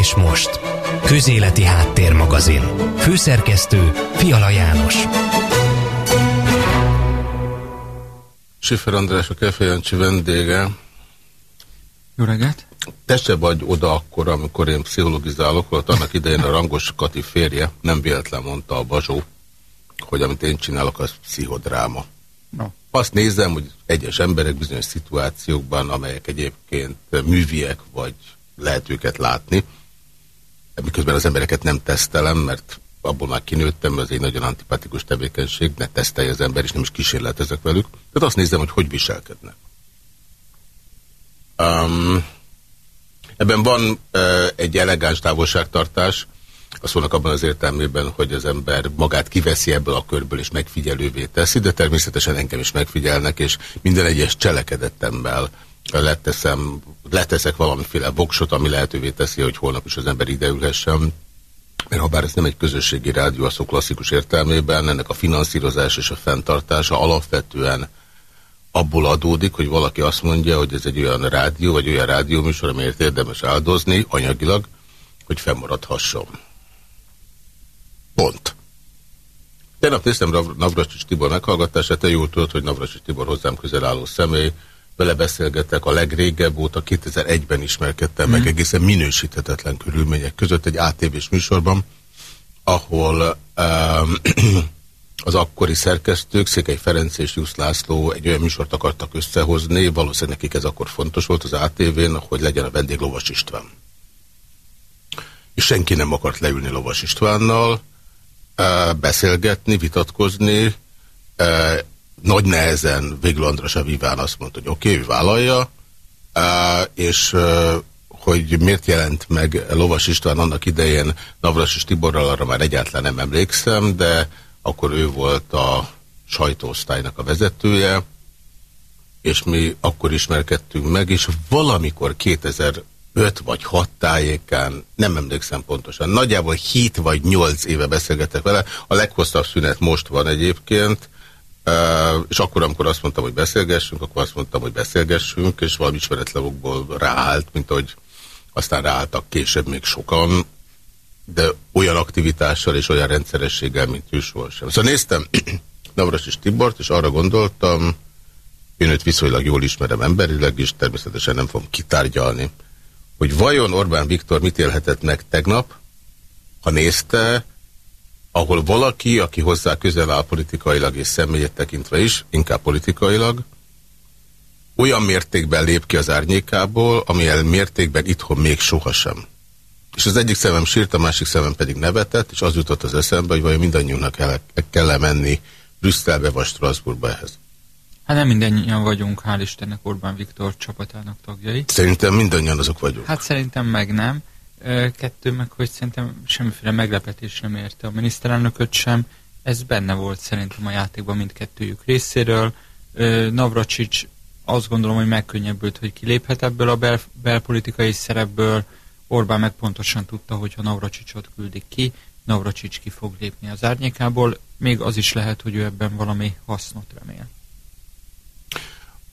És most, Közéleti Háttérmagazin. Főszerkesztő Fiala János. Sifer András a Kefejancsi vendége. Jó reggelt! Te se vagy oda akkor, amikor én pszichologizálok, volt annak idején a Rangos Kati férje, nem véletlen mondta a Bazsó, hogy amit én csinálok, az pszichodráma. No. Azt nézem, hogy egyes emberek bizonyos szituációkban, amelyek egyébként műviek, vagy lehet őket látni, miközben az embereket nem tesztelem, mert abból már kinőttem, ez egy nagyon antipatikus tevékenység, ne tesztelje az ember, és nem is kísérletezek velük. Tehát azt nézem, hogy hogy viselkednek. Um, ebben van uh, egy elegáns távolságtartás, azt mondnak abban az értelmében, hogy az ember magát kiveszi ebből a körből és megfigyelővé teszi, de természetesen engem is megfigyelnek, és minden egyes cselekedetemmel leteszem, leteszek valamiféle voksot, ami lehetővé teszi, hogy holnap is az ember ideülhessen. Mert ha bár ez nem egy közösségi rádió a szó klasszikus értelmében, ennek a finanszírozás és a fenntartása alapvetően abból adódik, hogy valaki azt mondja, hogy ez egy olyan rádió, vagy olyan rádióműsor, amelyet érdemes áldozni anyagilag, hogy fennmaradhasson. Pont. Tegnap néztem Navracsics Tibor meghallgatását, te jól tudod, hogy Navracsics Tibor hozzám közel álló személy, vele beszélgetek a legrégebb óta, 2001-ben ismerkedtem mm. meg egészen minősíthetetlen körülmények között egy ATV-s műsorban, ahol um, az akkori szerkesztők, Székely Ferenc és Jusz László egy olyan műsort akartak összehozni, valószínűleg nekik ez akkor fontos volt az ATV-n, hogy legyen a vendég Lovas István. És senki nem akart leülni Lovas Istvánnal, beszélgetni, vitatkozni, nagy nehezen végül András Aviván azt mondta, hogy oké, okay, vállalja, és hogy miért jelent meg Lovas István annak idején Navras és Tiborral, arra már egyáltalán nem emlékszem, de akkor ő volt a sajtóosztálynak a vezetője, és mi akkor ismerkedtünk meg, és valamikor 2005 vagy 6 tájékán, nem emlékszem pontosan, nagyjából 7 vagy 8 éve beszélgetek vele, a leghosszabb szünet most van egyébként, és akkor, amikor azt mondtam, hogy beszélgessünk, akkor azt mondtam, hogy beszélgessünk, és valami ismeretlenokból ráállt, mint ahogy aztán ráálltak később még sokan, de olyan aktivitással és olyan rendszerességgel, mint ő sohasem. Szóval néztem Navras és Tibort, és arra gondoltam, én őt viszonylag jól ismerem emberileg, és természetesen nem fogom kitárgyalni, hogy vajon Orbán Viktor mit élhetett meg tegnap, ha nézte, ahol valaki, aki hozzá közel áll politikailag és személyet tekintve is, inkább politikailag, olyan mértékben lép ki az árnyékából, amilyen mértékben itthon még sohasem. És az egyik szemem sírt, a másik szemem pedig nevetett, és az jutott az eszembe, hogy vajon mindannyiunknak kell, kell -e menni Brüsszelbe vagy Strasbourgba ehhez. Hát nem mindannyian vagyunk, hál' Istennek Orbán Viktor csapatának tagjai. Szerintem mindannyian azok vagyunk. Hát szerintem meg nem. Kettő, meg hogy szerintem semmiféle meglepetés nem érte a miniszterelnököt sem. Ez benne volt szerintem a játékban mindkettőjük részéről. Navracsics azt gondolom, hogy megkönnyebbült, hogy kiléphet ebből a bel belpolitikai szerepből. Orbán meg pontosan tudta, hogy ha Navracsicsot küldik ki, Navracsics ki fog lépni az árnyékából. Még az is lehet, hogy ő ebben valami hasznot remél.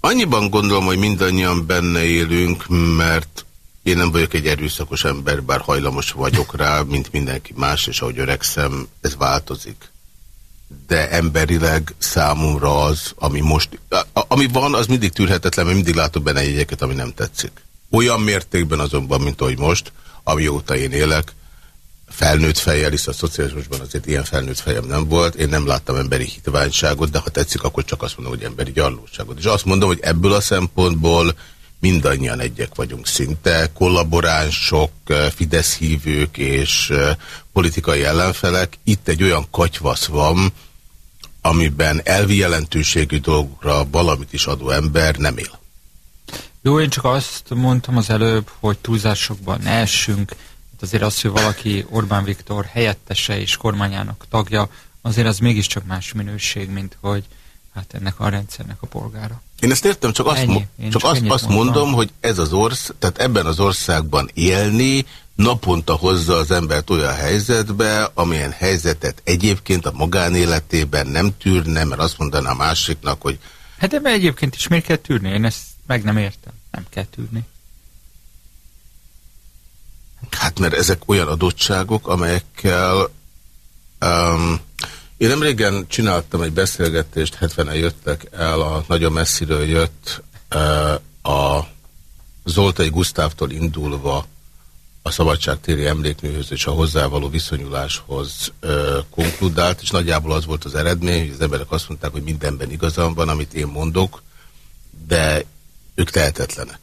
Annyiban gondolom, hogy mindannyian benne élünk, mert én nem vagyok egy erőszakos ember, bár hajlamos vagyok rá, mint mindenki más, és ahogy öregszem, ez változik. De emberileg számomra az, ami most, ami van, az mindig tűrhetetlen, mert mindig látok benne jegyeket, ami nem tetszik. Olyan mértékben azonban, mint ahogy most, amióta én élek, felnőtt fejjel, hisz a szocializmusban azért ilyen felnőtt fejem nem volt, én nem láttam emberi hitványságot, de ha tetszik, akkor csak azt mondom, hogy emberi gyarlóságot. És azt mondom, hogy ebből a szempontból mindannyian egyek vagyunk szinte, kollaboránsok, Fidesz hívők és politikai ellenfelek. Itt egy olyan katyvasz van, amiben elvi jelentőségű dolgokra valamit is adó ember nem él. Jó, én csak azt mondtam az előbb, hogy túlzásokban ne essünk. Hát azért az, hogy valaki Orbán Viktor helyettese és kormányának tagja, azért az mégiscsak más minőség, mint hogy hát ennek a rendszernek a polgára. Én ezt értem, csak azt, Ennyi. csak, csak azt, azt mondom, hogy ez az ország, tehát ebben az országban élni naponta hozza az embert olyan helyzetbe, amilyen helyzetet egyébként a magánéletében nem tűrne, mert azt mondaná a másiknak, hogy Hát ebben egyébként is miért kell tűrni? Én ezt meg nem értem. Nem kell tűrni. Hát mert ezek olyan adottságok, amelyekkel um, én nem csináltam egy beszélgetést, 70-en jöttek el, a nagyon messziről jött uh, a Zoltai Gusztávtól indulva a szabadságtéri emlékműhöz és a hozzávaló viszonyuláshoz ö, konkludált, és nagyjából az volt az eredmény, hogy az emberek azt mondták, hogy mindenben igazam van, amit én mondok, de ők tehetetlenek.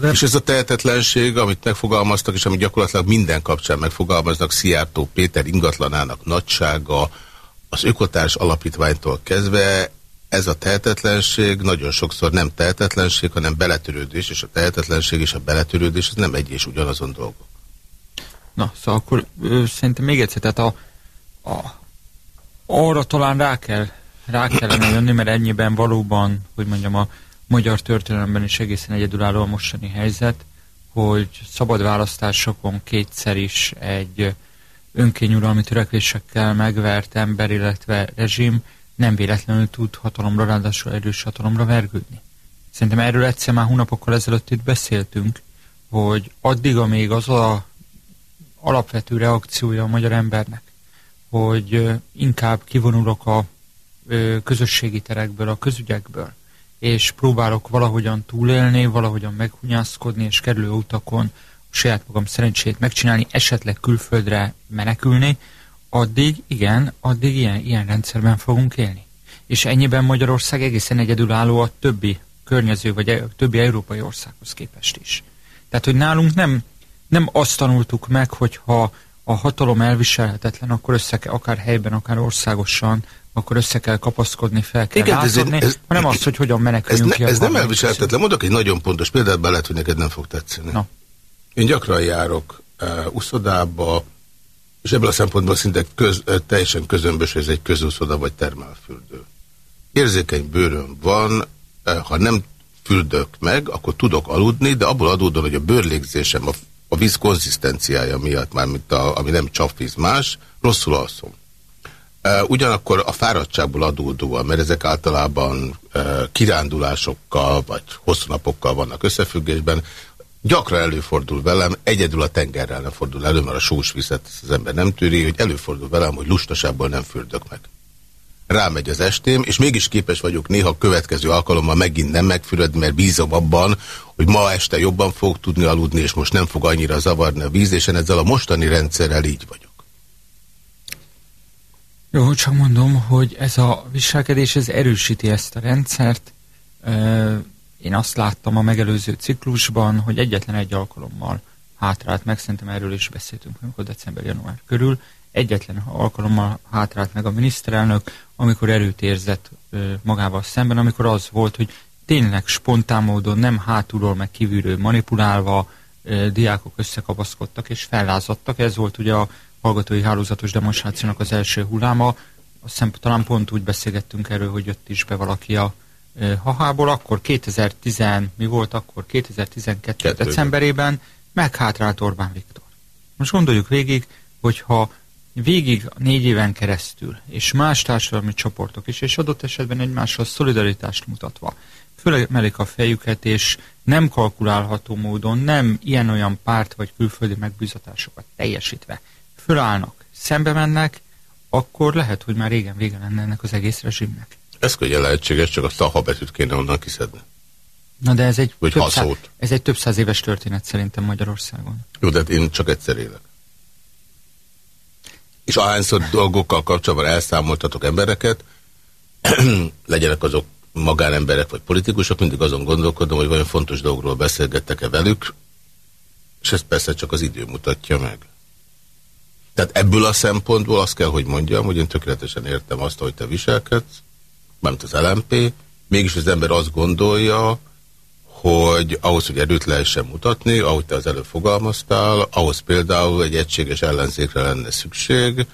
De... És ez a tehetetlenség, amit megfogalmaztak, és amit gyakorlatilag minden kapcsán megfogalmaznak, Szijjártó Péter ingatlanának nagysága, az ökotárs alapítványtól kezdve, ez a tehetetlenség nagyon sokszor nem tehetetlenség, hanem beletörődés, és a tehetetlenség és a beletörődés az nem egy és ugyanazon dolgok. Na, szóval akkor ö, szerintem még egyszer, tehát a, a, arra talán rá kell rá kellene jönni, mert ennyiben valóban, hogy mondjam, a magyar történelemben is egészen egyedülálló a mostani helyzet, hogy szabad választásokon kétszer is egy önkényuralmi törekvésekkel megvert ember, illetve rezsim nem véletlenül tud hatalomra, ráadásul erős hatalomra vergődni. Szerintem erről egyszer már hónapokkal ezelőtt itt beszéltünk, hogy addig, amíg az a alapvető reakciója a magyar embernek, hogy inkább kivonulok a közösségi terekből, a közügyekből, és próbálok valahogyan túlélni, valahogyan meghunyászkodni, és kerülő utakon saját magam szerencsét megcsinálni, esetleg külföldre menekülni, addig, igen, addig ilyen, ilyen rendszerben fogunk élni. És ennyiben Magyarország egészen egyedülálló a többi környező, vagy a e, többi európai országhoz képest is. Tehát, hogy nálunk nem, nem azt tanultuk meg, hogy ha a hatalom elviselhetetlen, akkor össze akár helyben, akár országosan, akkor össze kell kapaszkodni, fel kell Igen, látodni, ez, ez, hanem azt, hogy hogyan meneküljünk ez, ne, ez nem elviselhetetlen. Mondok egy nagyon pontos példát, be lehet, hogy neked nem fog tetszeni. No. Én gyakran járok uh, uszodába, és ebből a szempontból szinte köz, uh, teljesen közömbös, hogy ez egy közúszoda vagy termálfürdő. Érzékeny bőröm van, uh, ha nem fürdök meg, akkor tudok aludni, de abból adódóan, hogy a bőrlégzésem, a, a víz konzisztenciája miatt, már mint a, ami nem csapvíz más, rosszul alszom. Ugyanakkor a fáradtságból adódóan, mert ezek általában kirándulásokkal vagy hosszú napokkal vannak összefüggésben, gyakran előfordul velem, egyedül a tengerrel nem fordul elő, mert a sós vizet az ember nem tűri, hogy előfordul velem, hogy lustaságból nem fürdök meg. Rámegy az estém, és mégis képes vagyok néha következő alkalommal megint nem megfürödni, mert bízom abban, hogy ma este jobban fog tudni aludni, és most nem fog annyira zavarni a víz, és én ezzel a mostani rendszerrel így vagyok. Jó, csak mondom, hogy ez a viselkedés, ez erősíti ezt a rendszert. Én azt láttam a megelőző ciklusban, hogy egyetlen egy alkalommal hátrált meg, szerintem erről is beszéltünk, amikor december-január körül, egyetlen alkalommal hátrált meg a miniszterelnök, amikor erőt érzett magával szemben, amikor az volt, hogy tényleg spontán módon, nem hátulról meg kívülről manipulálva diákok összekapaszkodtak és fellázadtak. Ez volt ugye a hallgatói hálózatos demonstrációnak az első hulláma. Azt hiszem, talán pont úgy beszélgettünk erről, hogy jött is be valaki a e, hahából, akkor 2010, mi volt akkor? 2012. Kettő. decemberében meghátrált Orbán Viktor. Most gondoljuk végig, hogyha végig négy éven keresztül, és más társadalmi csoportok is, és adott esetben egymással szolidaritást mutatva, fölemelik a fejüket, és nem kalkulálható módon, nem ilyen-olyan párt vagy külföldi megbízatásokat teljesítve fölállnak, szembe mennek, akkor lehet, hogy már régen vége lenne ennek az egész rezsimnek. Ez könnyen lehetséges, csak azt a ha betűt kéne onnan kiszedni. Na de ez egy, Vagy több száz, ez egy több száz éves történet szerintem Magyarországon. Jó, de hát én csak egyszer élek. És ahányszor dolgokkal kapcsolatban elszámoltatok embereket, legyenek azok magánemberek vagy politikusok, mindig azon gondolkodom, hogy vajon fontos dolgokról beszélgettek-e velük, és ezt persze csak az idő mutatja meg. Tehát ebből a szempontból azt kell, hogy mondjam, hogy én tökéletesen értem azt, hogy te viselkedsz, mert az LMP, mégis az ember azt gondolja, hogy ahhoz, hogy erőt lehessen mutatni, ahogy te az előbb fogalmaztál, ahhoz például egy egységes ellenzékre lenne szükség,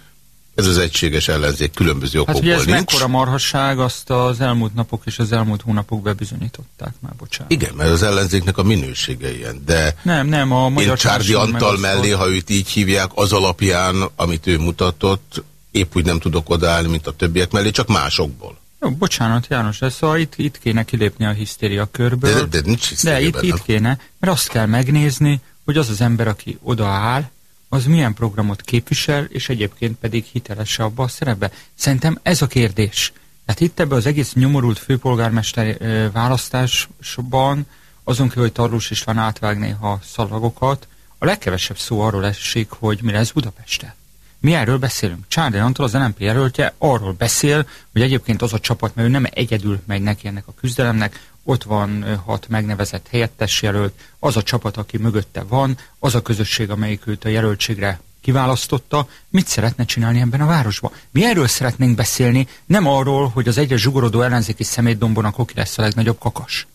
ez az egységes ellenzék különböző okokból hát, ugye ez nincs. mekkora marhasság, azt az elmúlt napok és az elmúlt hónapok bebizonyították már, bocsánat. Igen, mert az ellenzéknek a minősége ilyen, de nem, nem, a magyar én Csárdi Antal mellé, ha őt így hívják, az alapján, amit ő mutatott, épp úgy nem tudok odaállni, mint a többiek mellé, csak másokból. Jó, bocsánat, János, de szóval itt, itt kéne kilépni a hisztéria körből. De, de, de nincs De itt, itt kéne, mert azt kell megnézni, hogy az az ember, aki odaáll, az milyen programot képvisel, és egyébként pedig hitelese abba a szerepbe. Szerintem ez a kérdés. Tehát itt ebbe az egész nyomorult főpolgármester választásban, azon kívül, hogy Tarlós István átvág néha szalagokat, a legkevesebb szó arról esik, hogy mi lesz Budapesten. Mi erről beszélünk. Csárdi Antal, az NMP jelöltje arról beszél, hogy egyébként az a csapat, mert ő nem egyedül megy neki ennek a küzdelemnek, ott van hat megnevezett helyettes jelölt, az a csapat, aki mögötte van, az a közösség, amelyik őt a jelöltségre kiválasztotta, mit szeretne csinálni ebben a városban. Mi erről szeretnénk beszélni, nem arról, hogy az egyre zsugorodó ellenzéki szemétdombon a lesz a legnagyobb kakas.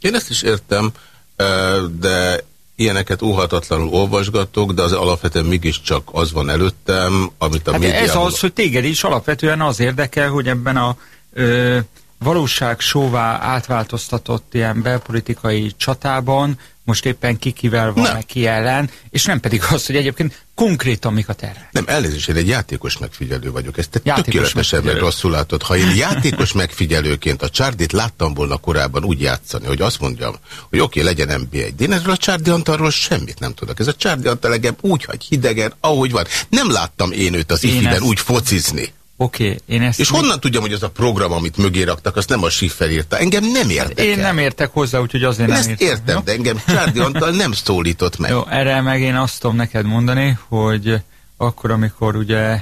Én ezt is értem, de ilyeneket óhatatlanul olvasgatok, de az alapvetően mégiscsak az van előttem, amit a Hát ez médiában... az, hogy téged is alapvetően az érdekel, hogy ebben a ö, valóság sóvá átváltoztatott ilyen belpolitikai csatában most éppen ki kivel van, Nem. ki ellen, és nem pedig az, hogy egyébként konkrétan mik a tervek. Nem, elnézést, én egy játékos megfigyelő vagyok. Ezt te Játékos tökéletesen meg rosszul látod. Ha én játékos megfigyelőként a Csárdit láttam volna korábban úgy játszani, hogy azt mondjam, hogy oké, legyen NB1, de én erről a Csárdi Antalról semmit nem tudok. Ez a Csárdi Antal engem úgy hagy hidegen, ahogy van. Nem láttam én őt az Én ifiben ezt- úgy focizni. Oké, okay, én ezt... És honnan tudjam, hogy az a program, amit mögé raktak, azt nem a Schiffer írta? Engem nem érdekel. Én nem értek hozzá, úgyhogy azért Én nem ezt értem. értem, jó? de engem Csárdi Antal nem szólított meg. Jó, erre meg én azt tudom neked mondani, hogy akkor, amikor ugye,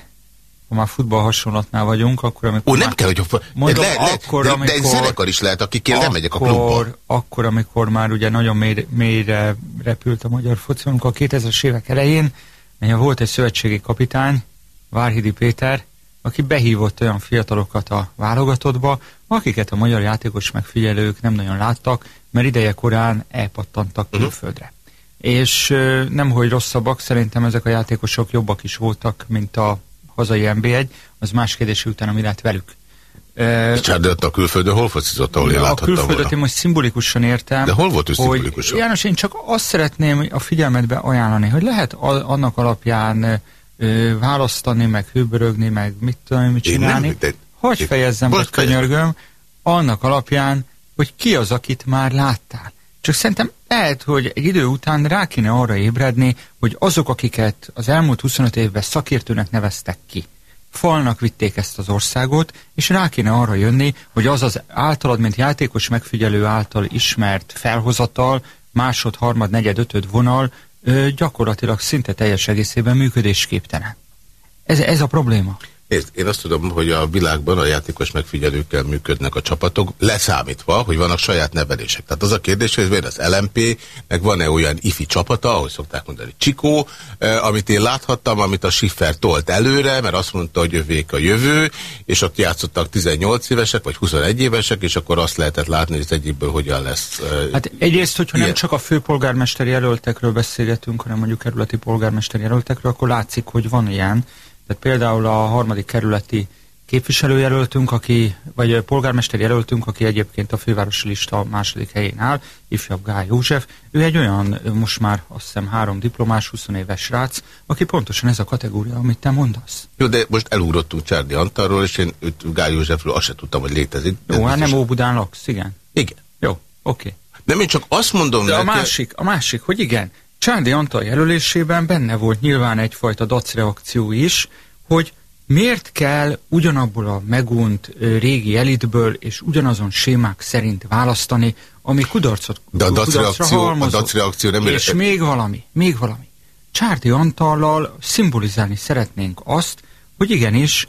ha már futball hasonlatnál vagyunk, akkor amikor Ó, nem már, kell, hogy... Mondom, le, le, akkor, de, de egy zenekar is lehet, akikkel nem megyek a klubba. akkor, amikor már ugye nagyon mély, mélyre repült a magyar foci, amikor a 2000-es évek elején volt egy szövetségi kapitány, Várhidi Péter, aki behívott olyan fiatalokat a válogatottba, akiket a magyar játékos megfigyelők nem nagyon láttak, mert ideje korán elpattantak Mhm. külföldre. És ö, nemhogy rosszabbak, szerintem ezek a játékosok jobbak is voltak, mint a hazai NB1, az más kérdés, hogy utána mi lett velük. Ö, És Csárdi Antal külföldön hol focizott, ahol én a külföldet volna? én most szimbolikusan értem. De hol volt ő szimbolikusan? János, én csak azt szeretném a figyelmetbe ajánlani, hogy lehet a, annak alapján ö, választani, meg hőbörögni, meg mit tudom, mit Én nem, csinálni. de- Hogy én- fejezzem, vagy könyörgöm, annak alapján, hogy ki az, akit már láttál. Csak szerintem lehet, hogy egy idő után rá kéne arra ébredni, hogy azok, akiket az elmúlt 25 évben szakértőnek neveztek ki, falnak vitték ezt az országot, és rá kéne arra jönni, hogy az az általad, mint játékos megfigyelő által ismert felhozatal, másod, harmad, negyed, ötöd vonal gyakorlatilag szinte teljes egészében működésképtelen. Ez, ez a probléma. Nézd, én azt tudom, hogy a világban a játékos megfigyelőkkel működnek a csapatok, leszámítva, hogy vannak saját nevelések. Tehát az a kérdés, hogy van az LMP, meg van-e olyan ifi csapata, ahogy szokták mondani, Csikó, eh, amit én láthattam, amit a Schiffer tolt előre, mert azt mondta, hogy övék a jövő, és ott játszottak 18 évesek, vagy 21 évesek, és akkor azt lehetett látni, hogy az egyikből hogyan lesz. eh, Hát egyrészt, hogyha Ilyen. nem csak a főpolgármester jelöltekről beszélgetünk, hanem mondjuk kerületi polgármester jelöltekről, akkor látszik, hogy van ilyen. Tehát például a harmadik kerületi képviselőjelöltünk, aki, vagy polgármester jelöltünk, aki egyébként a fővárosi lista második helyén áll, ifjabb Gály József. Ő egy olyan, most már azt hiszem három diplomás, 20 éves srác, aki pontosan ez a kategória, amit te mondasz. Jó, de most elugrottunk Csárdi Antalról, és én őt Gály Józsefről azt se tudtam, hogy létezik. Jó, hát nem Óbudán laksz, igen. Igen. Jó, oké. Nem, én csak azt mondom De a neki- másik, a másik, hogy igen, Csándi Antal jelölésében benne volt nyilván egyfajta dac reakció is, hogy miért kell ugyanabból a megunt régi elitből és ugyanazon sémák szerint választani, ami kudarcot De a dac a reakció nem És ér- még valami, még valami. Csárdi Antallal szimbolizálni szeretnénk azt, hogy igenis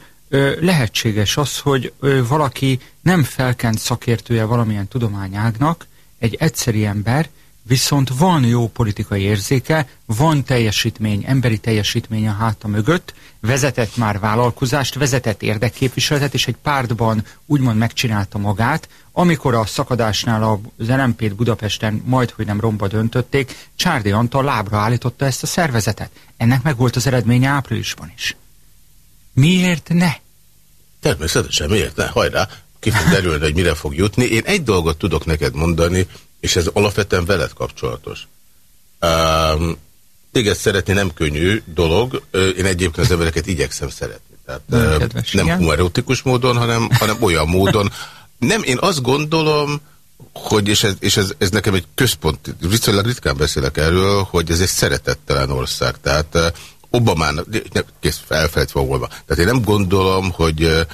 lehetséges az, hogy valaki nem felkent szakértője valamilyen tudományágnak, egy egyszeri ember, viszont van jó politikai érzéke, van teljesítmény, emberi teljesítmény a háta mögött, vezetett már vállalkozást, vezetett érdekképviseletet, és egy pártban úgymond megcsinálta magát, amikor a szakadásnál az LMP-t Budapesten majd, hogy nem romba döntötték, Csárdi Antal lábra állította ezt a szervezetet. Ennek meg volt az eredménye áprilisban is. Miért ne? Természetesen, miért ne? Hajrá, ki fog derülni, hogy mire fog jutni. Én egy dolgot tudok neked mondani, és ez alapvetően veled kapcsolatos. Um, téged szeretni nem könnyű dolog, én egyébként az embereket igyekszem szeretni. Tehát Kedves, nem homoerotikus módon, hanem, hanem olyan módon. Nem, én azt gondolom, hogy, és, ez, és ez, ez nekem egy központ, viszonylag ritkán beszélek erről, hogy ez egy szeretettelen ország. Tehát Obamának, kész felfelejtve volna. Tehát én nem gondolom, hogy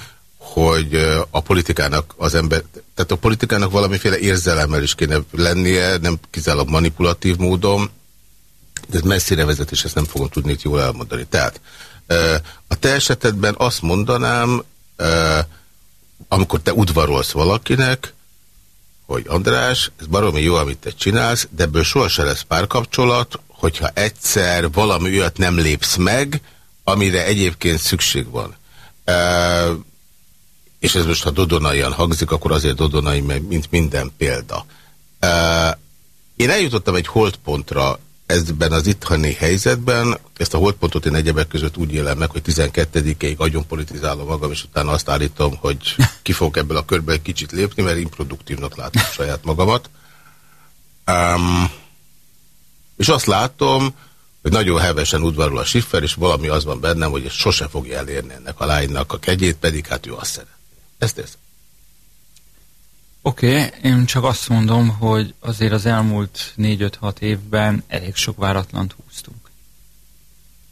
hogy a politikának az ember, tehát a politikának valamiféle érzelemmel is kéne lennie, nem kizárólag manipulatív módon, de ez messzire vezet, és ezt nem fogom tudni itt jól elmondani. Tehát a te esetedben azt mondanám, amikor te udvarolsz valakinek, hogy András, ez baromi jó, amit te csinálsz, de ebből sohasem lesz párkapcsolat, hogyha egyszer valami olyat nem lépsz meg, amire egyébként szükség van. És ez most, ha dodonaian hangzik, akkor azért dodonai, mint minden példa. Én eljutottam egy holdpontra ezben az itthani helyzetben, ezt a holdpontot én egyebek között úgy élem meg, hogy 12-ig agyon politizálom magam, és utána azt állítom, hogy ki fogok ebből a körből egy kicsit lépni, mert improduktívnak látom saját magamat. Um, és azt látom, hogy nagyon hevesen udvarul a Schiffer, és valami az van bennem, hogy ez sose fogja elérni ennek a lánynak a kegyét, pedig hát ő azt szeret. Ezt érzem. Oké, okay, én csak azt mondom, hogy azért az elmúlt 4-5-6 évben elég sok váratlant húztunk.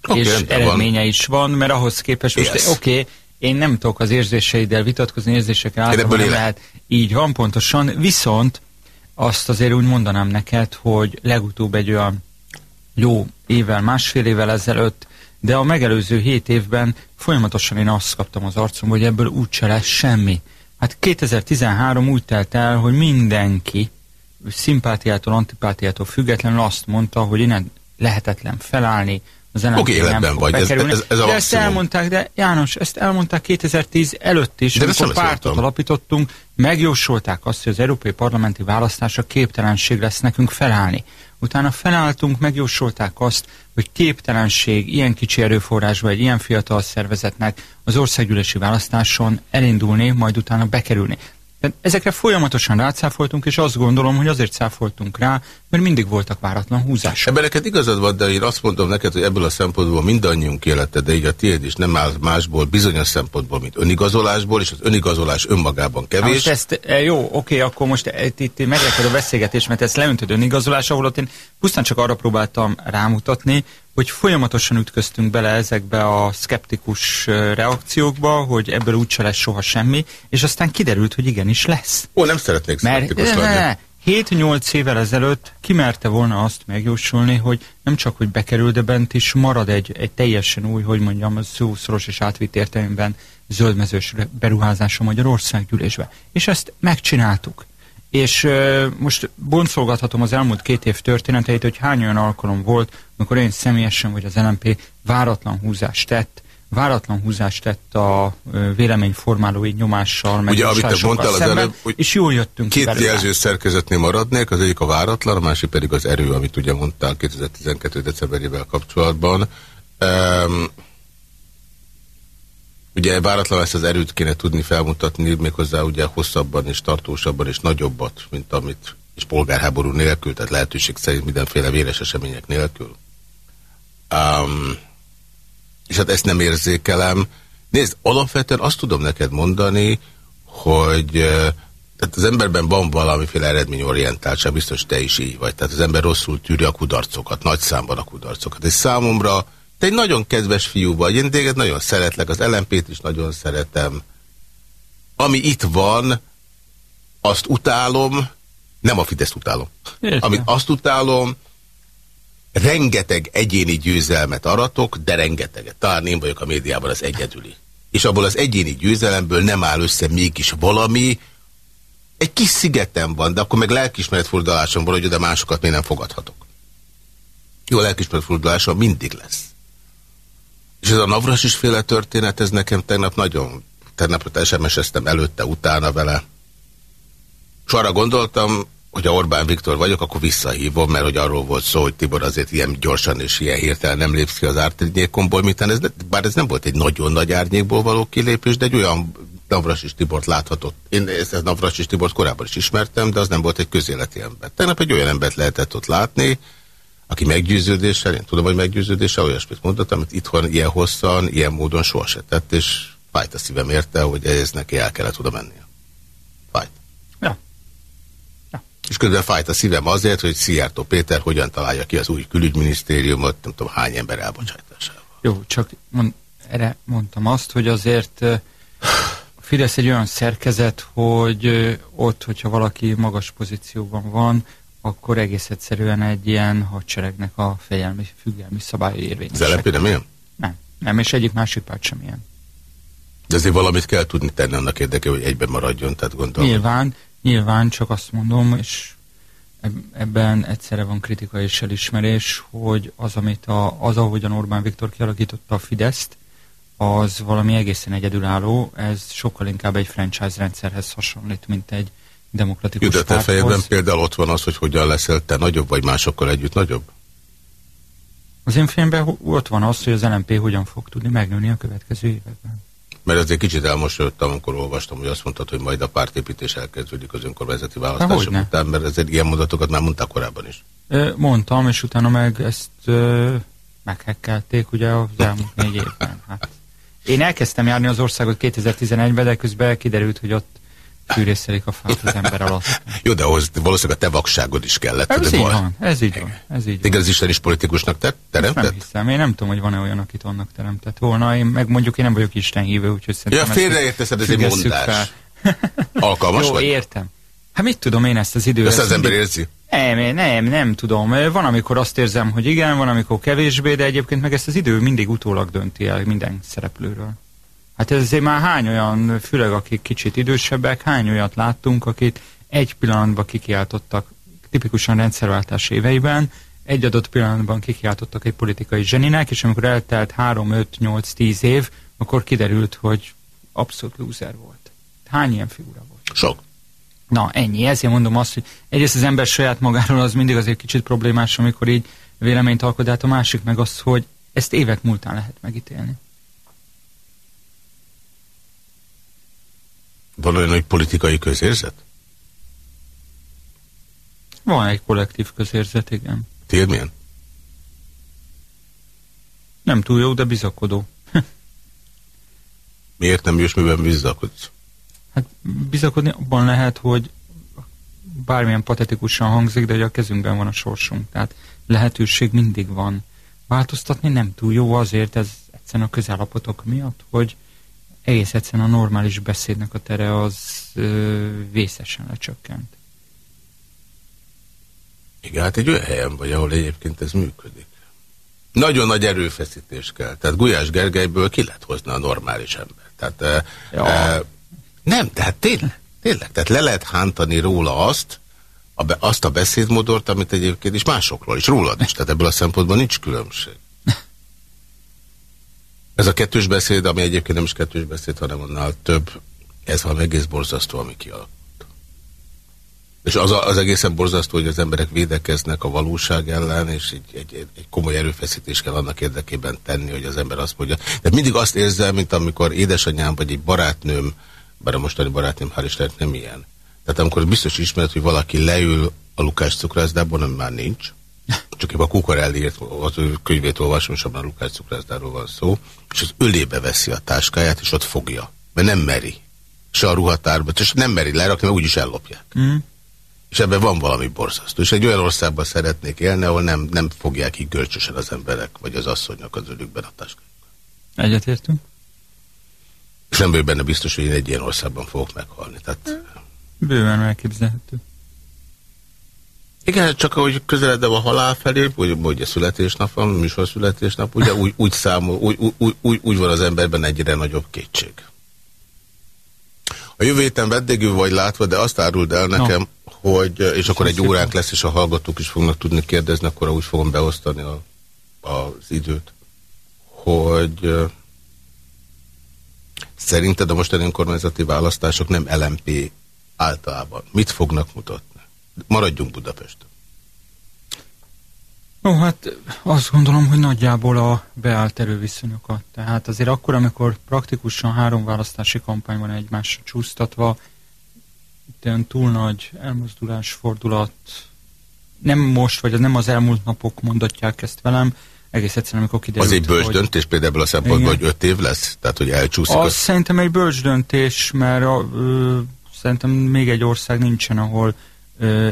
Okay, és eredménye van. is van, mert ahhoz képest yes. most oké, okay, én nem tudok az érzéseiddel vitatkozni, érzésekkel általában lehet. Így van, pontosan. Viszont azt azért úgy mondanám neked, hogy legutóbb egy olyan jó évvel, másfél évvel ezelőtt, de a megelőző hét évben folyamatosan én azt kaptam az arcom, hogy ebből úgyse lesz semmi. Hát 2013 úgy telt el, hogy mindenki szimpátiától, antipátiától függetlenül azt mondta, hogy innen lehetetlen felállni, az LMP okay, fog vagy. Ez, ez, ez de ezt elmondták, de János, ezt elmondták 2010 előtt is, de amikor pártot alapítottunk, megjósolták azt, hogy az európai parlamenti választásra képtelenség lesz nekünk felállni. Utána felálltunk, megjósolták azt, hogy képtelenség ilyen kicsi erőforrásba egy ilyen fiatal szervezetnek az országgyűlési választáson elindulni, majd utána bekerülni. Ezekre folyamatosan rácáfoltunk, és azt gondolom, hogy azért cáfoltunk rá, mert mindig voltak váratlan húzások. Ebben neked igazad van, de én azt mondom neked, hogy ebből a szempontból mindannyiunk élete, de így a tiéd is nem áll másból, bizonyos szempontból, mint önigazolásból, és az önigazolás önmagában kevés. most ezt, e, jó, oké, akkor most e, itt, itt megreked a beszélgetés, mert ezt leöntöd önigazolás, ahol ott én pusztán csak arra próbáltam rámutatni, hogy folyamatosan ütköztünk bele ezekbe a szkeptikus reakciókba, hogy ebből úgyse lesz soha semmi, és aztán kiderült, hogy igenis lesz. Ó, nem szeretnék szkeptikus lenni. 7-8 évvel ezelőtt kimerte volna azt megjósolni, hogy nem csak, hogy bekerül, de bent is marad egy, egy teljesen új, hogy mondjam, az szószoros és átvitt értelemben zöldmezős beruházás a Magyarország gyűlésbe. És ezt megcsináltuk. És most boncolgathatom az elmúlt két év történeteit, hogy hány olyan alkalom volt, amikor én személyesen vagy az LMP váratlan húzást tett, váratlan húzást tett a véleményformálói nyomással, meg Ugye, amit te mondtál szemben, az előbb, hogy és jól jöttünk Két belőle. jelző szerkezetnél maradnék, az egyik a váratlan, a másik pedig az erő, amit ugye mondtál 2012. decemberével kapcsolatban. Um, ugye váratlan ezt az erőt kéne tudni felmutatni, méghozzá ugye hosszabban és tartósabban és nagyobbat, mint amit és polgárháború nélkül, tehát lehetőség szerint mindenféle véres események nélkül. Um, és hát ezt nem érzékelem. Nézd, alapvetően azt tudom neked mondani, hogy tehát az emberben van valamiféle eredményorientáltság, biztos te is így vagy. Tehát az ember rosszul tűri a kudarcokat, nagy számban a kudarcokat. És számomra te egy nagyon kedves fiú vagy, én téged nagyon szeretlek, az LMP-t is nagyon szeretem. Ami itt van, azt utálom, nem a Fideszt utálom. Értem. Amit azt utálom, rengeteg egyéni győzelmet aratok, de rengeteget. Talán én vagyok a médiában az egyedüli. És abból az egyéni győzelemből nem áll össze mégis valami, egy kis szigetem van, de akkor meg lelkismeretfordulásom van, hogy oda másokat még nem fogadhatok. Jó, a lelkismeretfordulásom mindig lesz. És ez a Navras is féle történet, ez nekem tegnap nagyon, tegnap SMS-eztem előtte, utána vele. És arra gondoltam, hogy a Orbán Viktor vagyok, akkor visszahívom, mert hogy arról volt szó, hogy Tibor azért ilyen gyorsan és ilyen hirtelen nem lépsz ki az árnyékomból, mitán ez, bár ez nem volt egy nagyon nagy árnyékból való kilépés, de egy olyan Navras és Tibort láthatott. Én ezt Navras és Tibort korábban is ismertem, de az nem volt egy közéleti ember. Tegnap egy olyan embert lehetett ott látni, aki meggyőződéssel, én tudom, hogy meggyőződéssel olyasmit mondott, amit itthon ilyen hosszan, ilyen módon soha se tett, és fájt a szívem érte, hogy ez neki el kellett oda mennie. Fájt. Ja. ja. És közben fájt a szívem azért, hogy Szijjártó Péter hogyan találja ki az új külügyminisztériumot, nem tudom hány ember elbocsátásával. Jó, csak mond, erre mondtam azt, hogy azért a Fidesz egy olyan szerkezet, hogy ott, hogyha valaki magas pozícióban van, akkor egész egyszerűen egy ilyen hadseregnek a fegyelmi, függelmi szabályai érvényesek. Az LP nem ilyen? Nem, nem, és egyik másik párt sem ilyen. De azért valamit kell tudni tenni annak érdekében, hogy egyben maradjon, tehát gondolom. Nyilván, nyilván, csak azt mondom, és ebben egyszerre van kritika és elismerés, hogy az, amit a, az, ahogyan Orbán Viktor kialakította a Fideszt, az valami egészen egyedülálló, ez sokkal inkább egy franchise rendszerhez hasonlít, mint egy demokratikus Jó, de te fejedben például ott van az, hogy hogyan leszel te nagyobb, vagy másokkal együtt nagyobb? Az én filmben ott van az, hogy az LMP hogyan fog tudni megnőni a következő években. Mert azért kicsit elmosolyodtam, amikor olvastam, hogy azt mondtad, hogy majd a pártépítés elkezdődik az önkormányzati választások után, mert ezért ilyen mondatokat már mondták korábban is. Mondtam, és utána meg ezt ö, meghekkelték ugye az elmúlt négy évben. Hát, én elkezdtem járni az országot 2011-ben, de közben kiderült, hogy ott fűrészelik a fát az ember alatt. Jó, de ahhoz valószínűleg a te vakságod is kellett. Ez így van, ez így van. Ez így van. az Isten is politikusnak te teremtett? nem hiszem, én nem tudom, hogy van-e olyan, akit annak teremtett volna. Én meg mondjuk én nem vagyok Isten hívő, úgyhogy szerintem... Ja, félreérteszed, ez egy mondás. Alkalmas Jó, vagy? értem. Hát mit tudom én ezt az időt? Ezt az ember érzi? Nem, nem, nem tudom. Van, amikor azt érzem, hogy igen, van, amikor kevésbé, de egyébként meg ezt az idő mindig utólag dönti el minden szereplőről. Hát ez azért már hány olyan, főleg akik kicsit idősebbek, hány olyat láttunk, akit egy pillanatban kikiáltottak, tipikusan rendszerváltás éveiben, egy adott pillanatban kikiáltottak egy politikai zseninek, és amikor eltelt 3, 5, 8, 10 év, akkor kiderült, hogy abszolút lúzer volt. Hány ilyen figura volt? Sok. Na, ennyi. Ezért mondom azt, hogy egyrészt az ember saját magáról az mindig azért kicsit problémás, amikor így véleményt alkot, de hát a másik meg az, hogy ezt évek múltán lehet megítélni. Van olyan, hogy politikai közérzet? Van egy kollektív közérzet, igen. Tiéd milyen? Nem túl jó, de bizakodó. Miért nem jössz, miben bizakodsz? Hát bizakodni abban lehet, hogy bármilyen patetikusan hangzik, de hogy a kezünkben van a sorsunk. Tehát lehetőség mindig van. Változtatni nem túl jó azért, ez egyszerűen a közállapotok miatt, hogy egész egyszerűen a normális beszédnek a tere az ö, vészesen lecsökkent. Igen, hát egy olyan helyen vagy, ahol egyébként ez működik. Nagyon nagy erőfeszítés kell. Tehát Gulyás Gergelyből ki lehet hozni a normális ember. Tehát, ja. e, nem, tehát tényleg, tényleg, tehát le lehet hántani róla azt, a azt a beszédmodort, amit egyébként is másokról is, rólad is. Tehát ebből a szempontból nincs különbség. Ez a kettős beszéd, ami egyébként nem is kettős beszéd, hanem annál több, ez van egész borzasztó, ami kialakult. És az, az egészen borzasztó, hogy az emberek védekeznek a valóság ellen, és egy, egy, egy komoly erőfeszítés kell annak érdekében tenni, hogy az ember azt mondja. De mindig azt érzem, mint amikor édesanyám vagy egy barátnőm, bár a mostani barátnőm hál' Istennek nem ilyen. Tehát amikor biztos ismert, hogy valaki leül a Lukás cukrászdából, ami már nincs, csak épp a Kukorelli az ő könyvét olvasom, és abban Lukács cukrászdáról van szó, és az ölébe veszi a táskáját, és ott fogja. Mert nem meri. Se a ruhatárba, és nem meri lerakni, mert úgyis ellopják. Mm. És ebben van valami borzasztó. És egy olyan országban szeretnék élni, ahol nem, nem fogják így görcsösen az emberek, vagy az asszonynak az ölükben a táskájukat. Egyetértünk. És nem vagyok benne biztos, hogy én egy ilyen országban fogok meghalni. Tehát... Bőven elképzelhető. Igen, csak ahogy közeledem a halál felé, vagy a születésnap van, műsor születésnap, ugye úgy, úgy számol, úgy, úgy, úgy, úgy van az emberben egyre nagyobb kétség. A jövő héten vendégül vagy látva, de azt áruld el nekem, no. hogy, és akkor egy óránk lesz, és a hallgatók is fognak tudni kérdezni, akkor úgy fogom beosztani a, az időt, hogy szerinted a mostani önkormányzati választások nem LMP általában mit fognak mutatni? Maradjunk Budapesten. Ó, hát azt gondolom, hogy nagyjából a beállt erőviszonyokat. Tehát azért akkor, amikor praktikusan három választási kampány van egymásra csúsztatva, itt olyan túl nagy elmozdulás, fordulat nem most, vagy nem az elmúlt napok mondatják ezt velem, egész egyszerűen, amikor kiderült, Az egy bölcs hogy... döntés például a szempontból, hogy öt év lesz? Tehát, hogy elcsúszik? Az Az... szerintem egy bölcs döntés, mert a, ö, szerintem még egy ország nincsen, ahol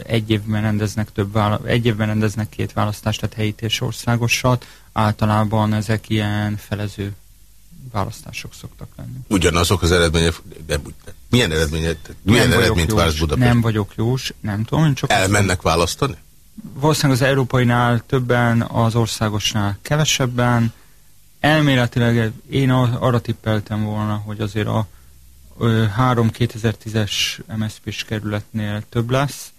egy évben rendeznek több vála- egy évben rendeznek két választást, tehát helyit és országosat. Általában ezek ilyen felező választások szoktak lenni. Ugyanazok az eredmények, de milyen eredményet, milyen Nem eredményt vársz Budapest? Nem vagyok jós, nem tudom, én csak Elmennek választani? valószínűleg az európainál többen, az országosnál kevesebben. Elméletileg én arra tippeltem volna, hogy azért a három 2010-es MSZP-s kerületnél több lesz.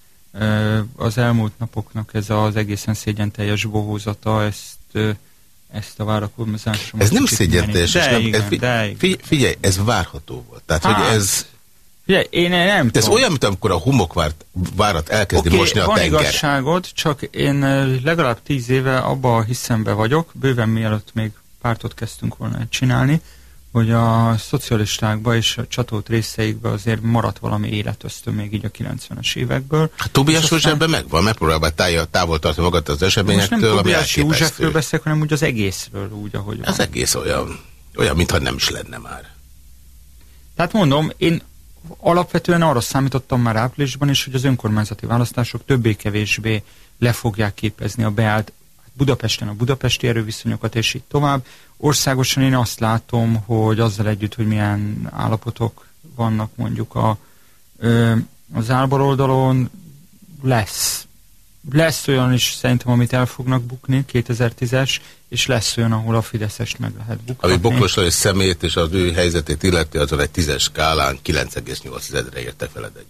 Az elmúlt napoknak ez az egészen szégyen teljes bohózata, ezt, ezt a várakozásra... Ez nem most kicsit szégyenteljes, és nem, igen, ez, fi, de igen. fi, figyelj, ez várható volt. Tehát, Hát, hogy ez, Figyelj, én nem ez tudom. olyan, mint amikor a homokvárt várat elkezdi Oké, mosni a van tenger. igazságod, csak én legalább tíz éve abba a hiszembe vagyok, bőven mielőtt még pártot kezdtünk volna csinálni, hogy a szocialistákba és a csatót részeikbe azért maradt valami életöztön még így a 90-es évekből. Hát Tobias aztán- Józsefben megvan, megpróbál távol, tartani magad az Most nem eseményektől, Tobias Józsefről beszélek, hanem úgy az egészről, úgy, ahogy van. Ez egész olyan, olyan, mintha nem is lenne már. Tehát mondom, én alapvetően arra számítottam már áprilisban is, hogy az önkormányzati választások többé-kevésbé le fogják képezni a beállt Budapesten a budapesti erőviszonyokat, és így tovább. Országosan én azt látom, hogy azzal együtt, hogy milyen állapotok vannak mondjuk a, az álbal oldalon, lesz. Lesz olyan is szerintem, amit el fognak bukni, 2010-es, és lesz olyan, ahol a Fideszest meg lehet bukni. Ami Bokros Lajos szemét és az ő helyzetét illeti, azon egy tízes skálán 9,8-re érte feled egy.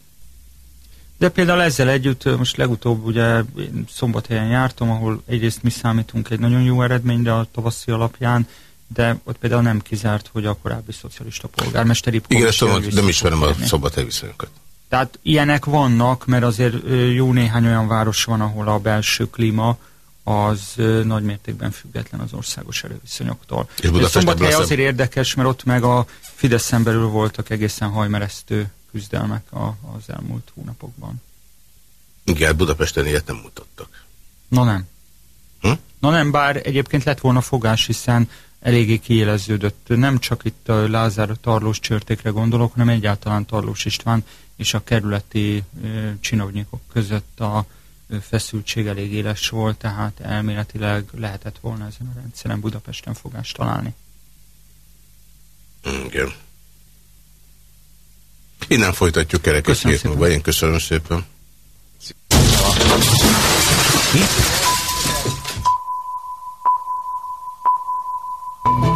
De például ezzel együtt, most legutóbb ugye én szombathelyen jártam, ahol egyrészt mi számítunk egy nagyon jó eredményre a tavaszi alapján, de ott például nem kizárt, hogy a korábbi szocialista polgármester Ipko Igen, ezt tudom, nem ismerem a térni. szombathely viszonyokat. Tehát ilyenek vannak, mert azért jó néhány olyan város van, ahol a belső klíma az nagy mértékben független az országos erőviszonyoktól. És Szombathely a azért érdekes, mert ott meg a Fideszen belül voltak egészen hajmeresztő küzdelmek a, az elmúlt hónapokban. Igen, Budapesten ilyet nem mutattak. Na nem. Hm? Na nem, bár egyébként lett volna fogás, hiszen eléggé kiéleződött. Nem csak itt a Lázár Tarlós csörtékre gondolok, hanem egyáltalán Tarlós István és a kerületi csinovnyikok között a feszültség elég éles volt, tehát elméletileg lehetett volna ezen a rendszeren Budapesten fogást találni. Igen. Innen folytatjuk hét szépen. múlva. Én köszönöm szépen.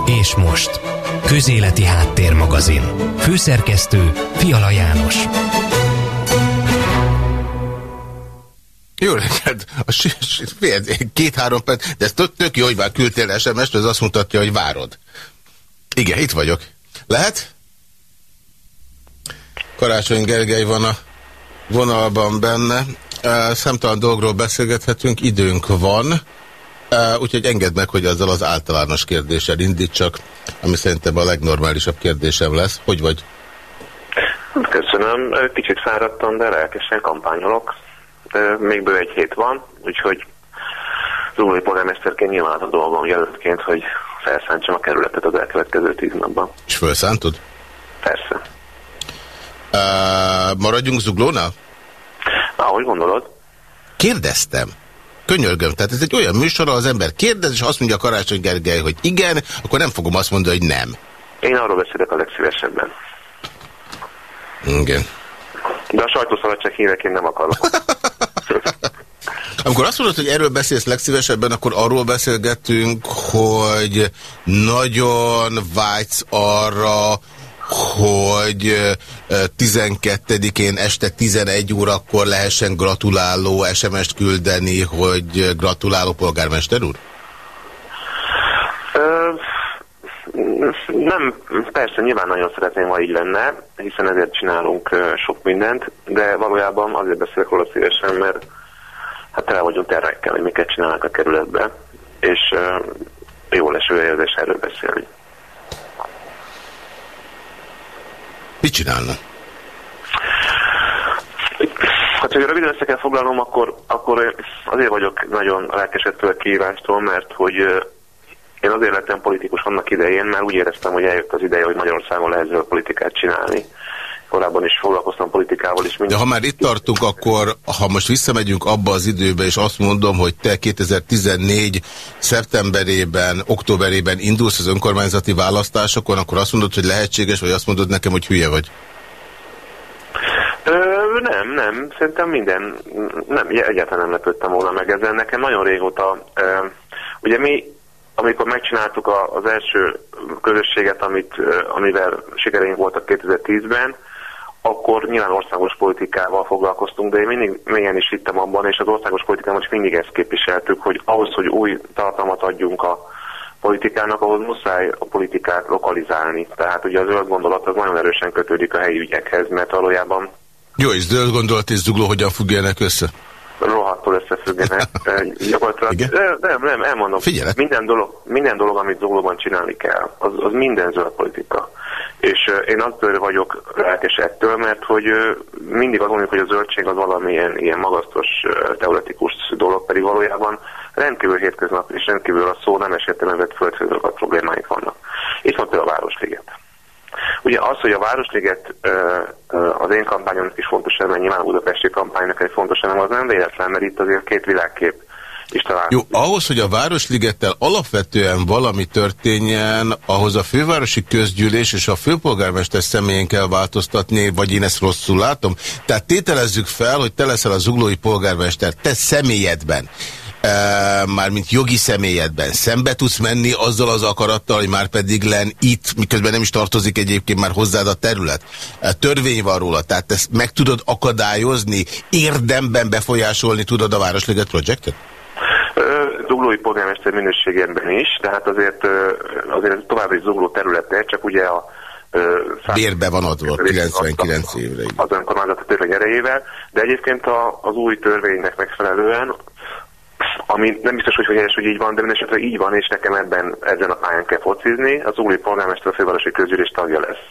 És most. Közéleti Háttérmagazin. Főszerkesztő Fiala János. Jó reggelt! Két-három perc, de ez tök, tök jó, hogy már küldtél SMS-t, ez azt mutatja, hogy várod. Igen, itt vagyok. Lehet? Karácsony Gergely van a vonalban benne. Szemtalan dolgról beszélgethetünk, időnk van, úgyhogy engedd meg, hogy azzal az általános kérdéssel indítsak, ami szerintem a legnormálisabb kérdésem lesz. Hogy vagy? Köszönöm. Kicsit fáradtam, de lelkesen kampányolok. Még bő egy hét van, úgyhogy Zuglói polgármesterként nyilván az a dolgom jelöltként, hogy felszántsam a kerületet az elkövetkező tíz napban. És felszántod? Uh, maradjunk Zuglónál? Ahogy gondolod? Kérdeztem. Könyörgöm, tehát ez egy olyan műsor, ahol az ember kérdez, és azt mondja Karácsony Gergely, hogy igen, akkor nem fogom azt mondani, hogy nem. Én arról beszélek a legszívesebben. Igen. De a sajtószabadság híreként nem akarok. Amikor azt mondod, hogy erről beszélsz legszívesebben, akkor arról beszélgettünk, hogy nagyon vágysz arra, hogy ö, 12-én este 11 órakor lehessen gratuláló SMS-t küldeni, hogy gratuláló polgármester úr? Nem, persze nyilván nagyon szeretném, ha így lenne, hiszen ezért csinálunk sok mindent, de valójában azért beszélek róla szívesen, mert hát tele vagyunk tervekkel, hogy miket csinálnak a kerületben, és jó leső érzés erről beszélni. Mit csinálna? Hát hogy röviden össze kell foglalnom, akkor, akkor azért vagyok nagyon lelkesedtől a kihívástól, mert hogy én azért lettem politikus annak idején, mert úgy éreztem, hogy eljött az ideje, hogy Magyarországon lehet a politikát csinálni korábban is foglalkoztam politikával is. De ha már itt tartunk, akkor ha most visszamegyünk abba az időbe, és azt mondom, hogy te 2014 szeptemberében, októberében indulsz az önkormányzati választásokon, akkor azt mondod, hogy lehetséges, vagy azt mondod nekem, hogy hülye vagy? Ö, nem, nem. Szerintem minden, nem, egyáltalán nem lepődtem volna meg ezen. Nekem nagyon régóta, ö, ugye mi amikor megcsináltuk a, az első közösséget, amit, amivel sikereink voltak 2010-ben, akkor nyilván országos politikával foglalkoztunk, de én mindig mélyen is hittem abban, és az országos politikában is mindig ezt képviseltük, hogy ahhoz, hogy új tartalmat adjunk a politikának, ahhoz muszáj a politikát lokalizálni. Tehát ugye a zöld gondolat az nagyon erősen kötődik a helyi ügyekhez, mert valójában... Jó, és zöld gondolat és zugló hogyan függjenek össze? Rohadtul összefüggenek. Gyakorlatilag, nem, nem, elmondom. Figyelek. Minden dolog, minden dolog, amit zuglóban csinálni kell, az, az minden zöld politika. És uh, én attól vagyok lelkes ettől, mert hogy uh, mindig azt mondjuk, hogy a zöldség az valamilyen ilyen magasztos, teoretikus dolog, pedig valójában rendkívül hétköznap és rendkívül a szó nem esetben vett földfőzőkat problémáik vannak. Itt van például a Városliget. Ugye az, hogy a Városliget az én kampányomnak is fontos elem, nyilván a budapesti kampánynak egy fontos elem, az nem véletlen, mert itt azért két világkép is talán. Jó, ahhoz, hogy a Városligettel alapvetően valami történjen, ahhoz a fővárosi közgyűlés és a főpolgármester személyén kell változtatni, vagy én ezt rosszul látom? Tehát tételezzük fel, hogy te leszel a zuglói polgármester, te személyedben mármint jogi személyedben szembe tudsz menni azzal az akarattal, hogy már pedig len itt, miközben nem is tartozik egyébként már hozzád a terület. Törvény van róla, tehát ezt meg tudod akadályozni, érdemben befolyásolni tudod a Városliget projektet? Zuglói polgármester minőségében is, tehát azért, azért továbbra is zugló területe, csak ugye a Bérbe van adva 99 évre. Az önkormányzat törvény erejével, de egyébként a, az új törvénynek megfelelően ami nem biztos, hogy helyes, hogy így van, de mindesetre így van, és nekem ebben ezen a pályán kell focizni. Az új polgármester a fővárosi közgyűlés tagja lesz.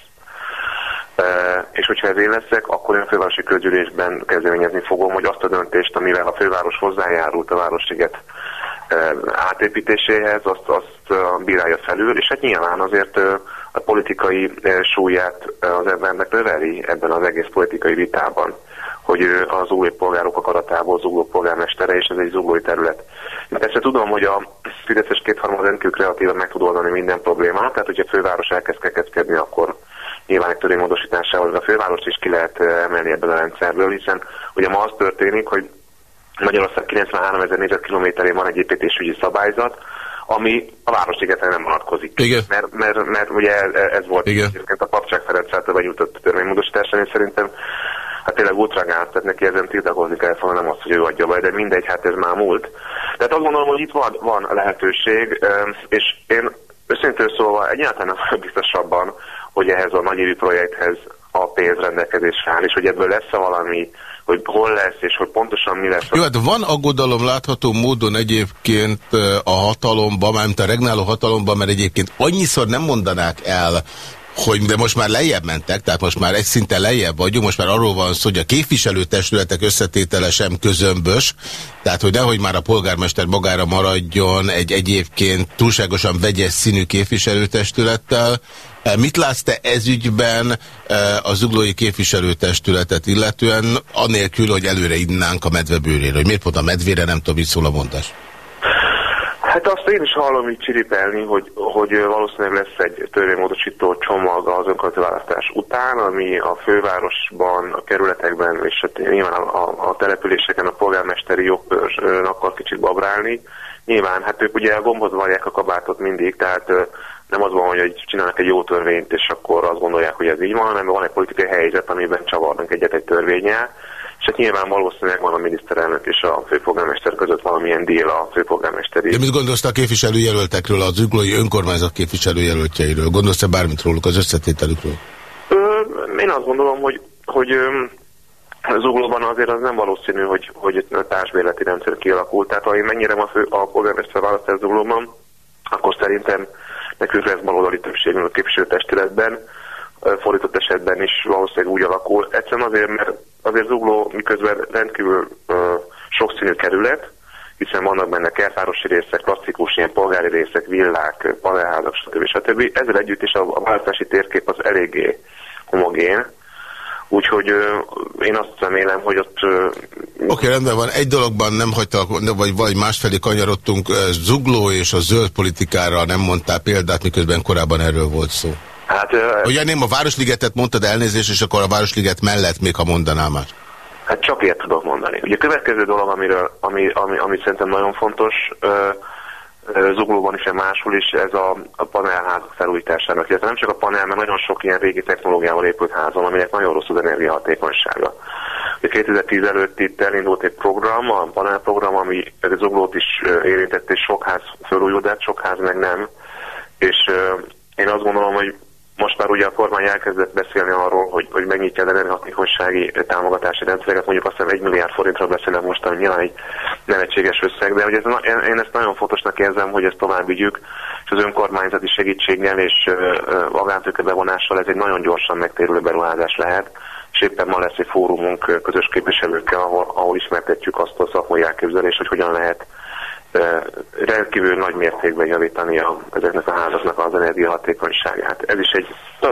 E, és hogyha ez én leszek, akkor én a fővárosi közgyűlésben kezdeményezni fogom, hogy azt a döntést, amivel a főváros hozzájárult a városiget e, átépítéséhez, azt, azt bírálja felül, és hát nyilván azért a politikai súlyát az embernek növeli ebben az egész politikai vitában hogy az új polgárok akaratából zugló polgármestere, és ez egy zuglói terület. Persze tudom, hogy a Fideszes kétharmad rendkívül kreatívan meg tud oldani minden problémát, tehát hogyha a főváros elkezd kekecskedni, akkor nyilván egy törvénymódosításával a fővárost is ki lehet emelni ebből a rendszerből, hiszen ugye ma az történik, hogy Magyarország 93 ezer négyzetkilométerén van egy építésügyi szabályzat, ami a Városligeten nem vonatkozik. Igen. Mert, mert, mert ugye ez, volt Igen. a Papcsák Ferenc által benyújtott törvénymódosítás, én szerintem hát tényleg ultragáz, tehát neki ezen tiltakozni kell volna, nem azt, hogy ő adja be, de mindegy, hát ez már múlt. Tehát azt gondolom, hogy itt van, van lehetőség, és én őszintén szólva egyáltalán nem vagyok biztosabban, hogy ehhez a nagyévi projekthez a pénz rendelkezésre áll, és hogy ebből lesz-e valami, hogy hol lesz, és hogy pontosan mi lesz. Jó, hát van aggodalom látható módon egyébként a hatalomban, mármint a regnáló hatalomban, mert egyébként annyiszor nem mondanák el, hogy de most már lejjebb mentek, tehát most már egy szinte lejjebb vagyunk, most már arról van szó, hogy a képviselőtestületek összetétele sem közömbös, tehát hogy nehogy már a polgármester magára maradjon egy egyébként túlságosan vegyes színű képviselőtestülettel. E, mit látsz te ezügyben e, a zuglói képviselőtestületet illetően, anélkül, hogy előre innánk a medvebőrére, hogy miért pont a medvére nem tudom, mit szól a mondás? Hát azt én is hallom így csiripelni, hogy, hogy valószínűleg lesz egy törvénymódosító csomag az önkormányzati választás után, ami a fővárosban, a kerületekben és hát nyilván a, a, településeken a polgármesteri jogkörön kicsit babrálni. Nyilván, hát ők ugye a gombhoz varják a kabátot mindig, tehát nem az van, hogy csinálnak egy jó törvényt, és akkor azt gondolják, hogy ez így van, hanem van egy politikai helyzet, amiben csavarnak egyet egy törvényel és hát nyilván valószínűleg van a miniszterelnök és a főpolgármester között valamilyen díl a főpolgármesteri. De mit gondolsz a képviselőjelöltekről, az üglói önkormányzat képviselőjelöltjeiről? Gondolsz-e bármit róluk, az összetételükről? Ö, én azt gondolom, hogy, hogy az uglóban azért az nem valószínű, hogy, hogy társbéleti rendszer kialakult. Tehát ha én mennyire a, fő, a polgármester választás zuglóban, akkor szerintem nekünk lesz baloldali többség a képviselőtestületben, fordított esetben is valószínűleg úgy alakul. Egyszerűen azért, mert azért Zugló miközben rendkívül uh, sokszínű kerület, hiszen vannak benne kertvárosi részek, klasszikus ilyen polgári részek, villák, panelházak, stb. stb. Ezzel együtt is a, a választási térkép az eléggé homogén, Úgyhogy én azt remélem, hogy ott... Oké, okay, rendben van. Egy dologban nem hagyta, vagy, vagy másfelé kanyarodtunk. Zugló és a zöld politikára nem mondtál példát, miközben korábban erről volt szó. Hát, Ugye nem a Városligetet mondtad elnézést, és akkor a Városliget mellett még ha mondanál más. Hát csak ilyet tudok mondani. Ugye a következő dolog, amiről, ami, ami, ami szerintem nagyon fontos, Zuglóban is, máshol is ez a, a panelházak felújításának, illetve nem csak a panel, mert nagyon sok ilyen régi technológiával épült házon, aminek nagyon rossz az energiahatékonysága. 2010 előtt itt elindult egy program, a panelprogram, ami Zuglót is érintett, és sok ház felújult, sok ház meg nem. És én azt gondolom, hogy most már ugye a kormány elkezdett beszélni arról, hogy, hogy megnyitja az energiahatékonysági támogatási rendszereket, mondjuk azt hiszem egy milliárd forintra beszélnek most, ami nyilván egy nevetséges összeg, de hogy ez, én ezt nagyon fontosnak érzem, hogy ezt tovább vigyük, és az önkormányzati segítséggel és magántőke bevonással ez egy nagyon gyorsan megtérülő beruházás lehet, és éppen ma lesz egy fórumunk közös képviselőkkel, ahol, ahol ismertetjük azt a szakmai elképzelést, hogy hogyan lehet rendkívül nagy mértékben javítani a, ezeknek a házaknak az energiahatékonyságát. Ez is egy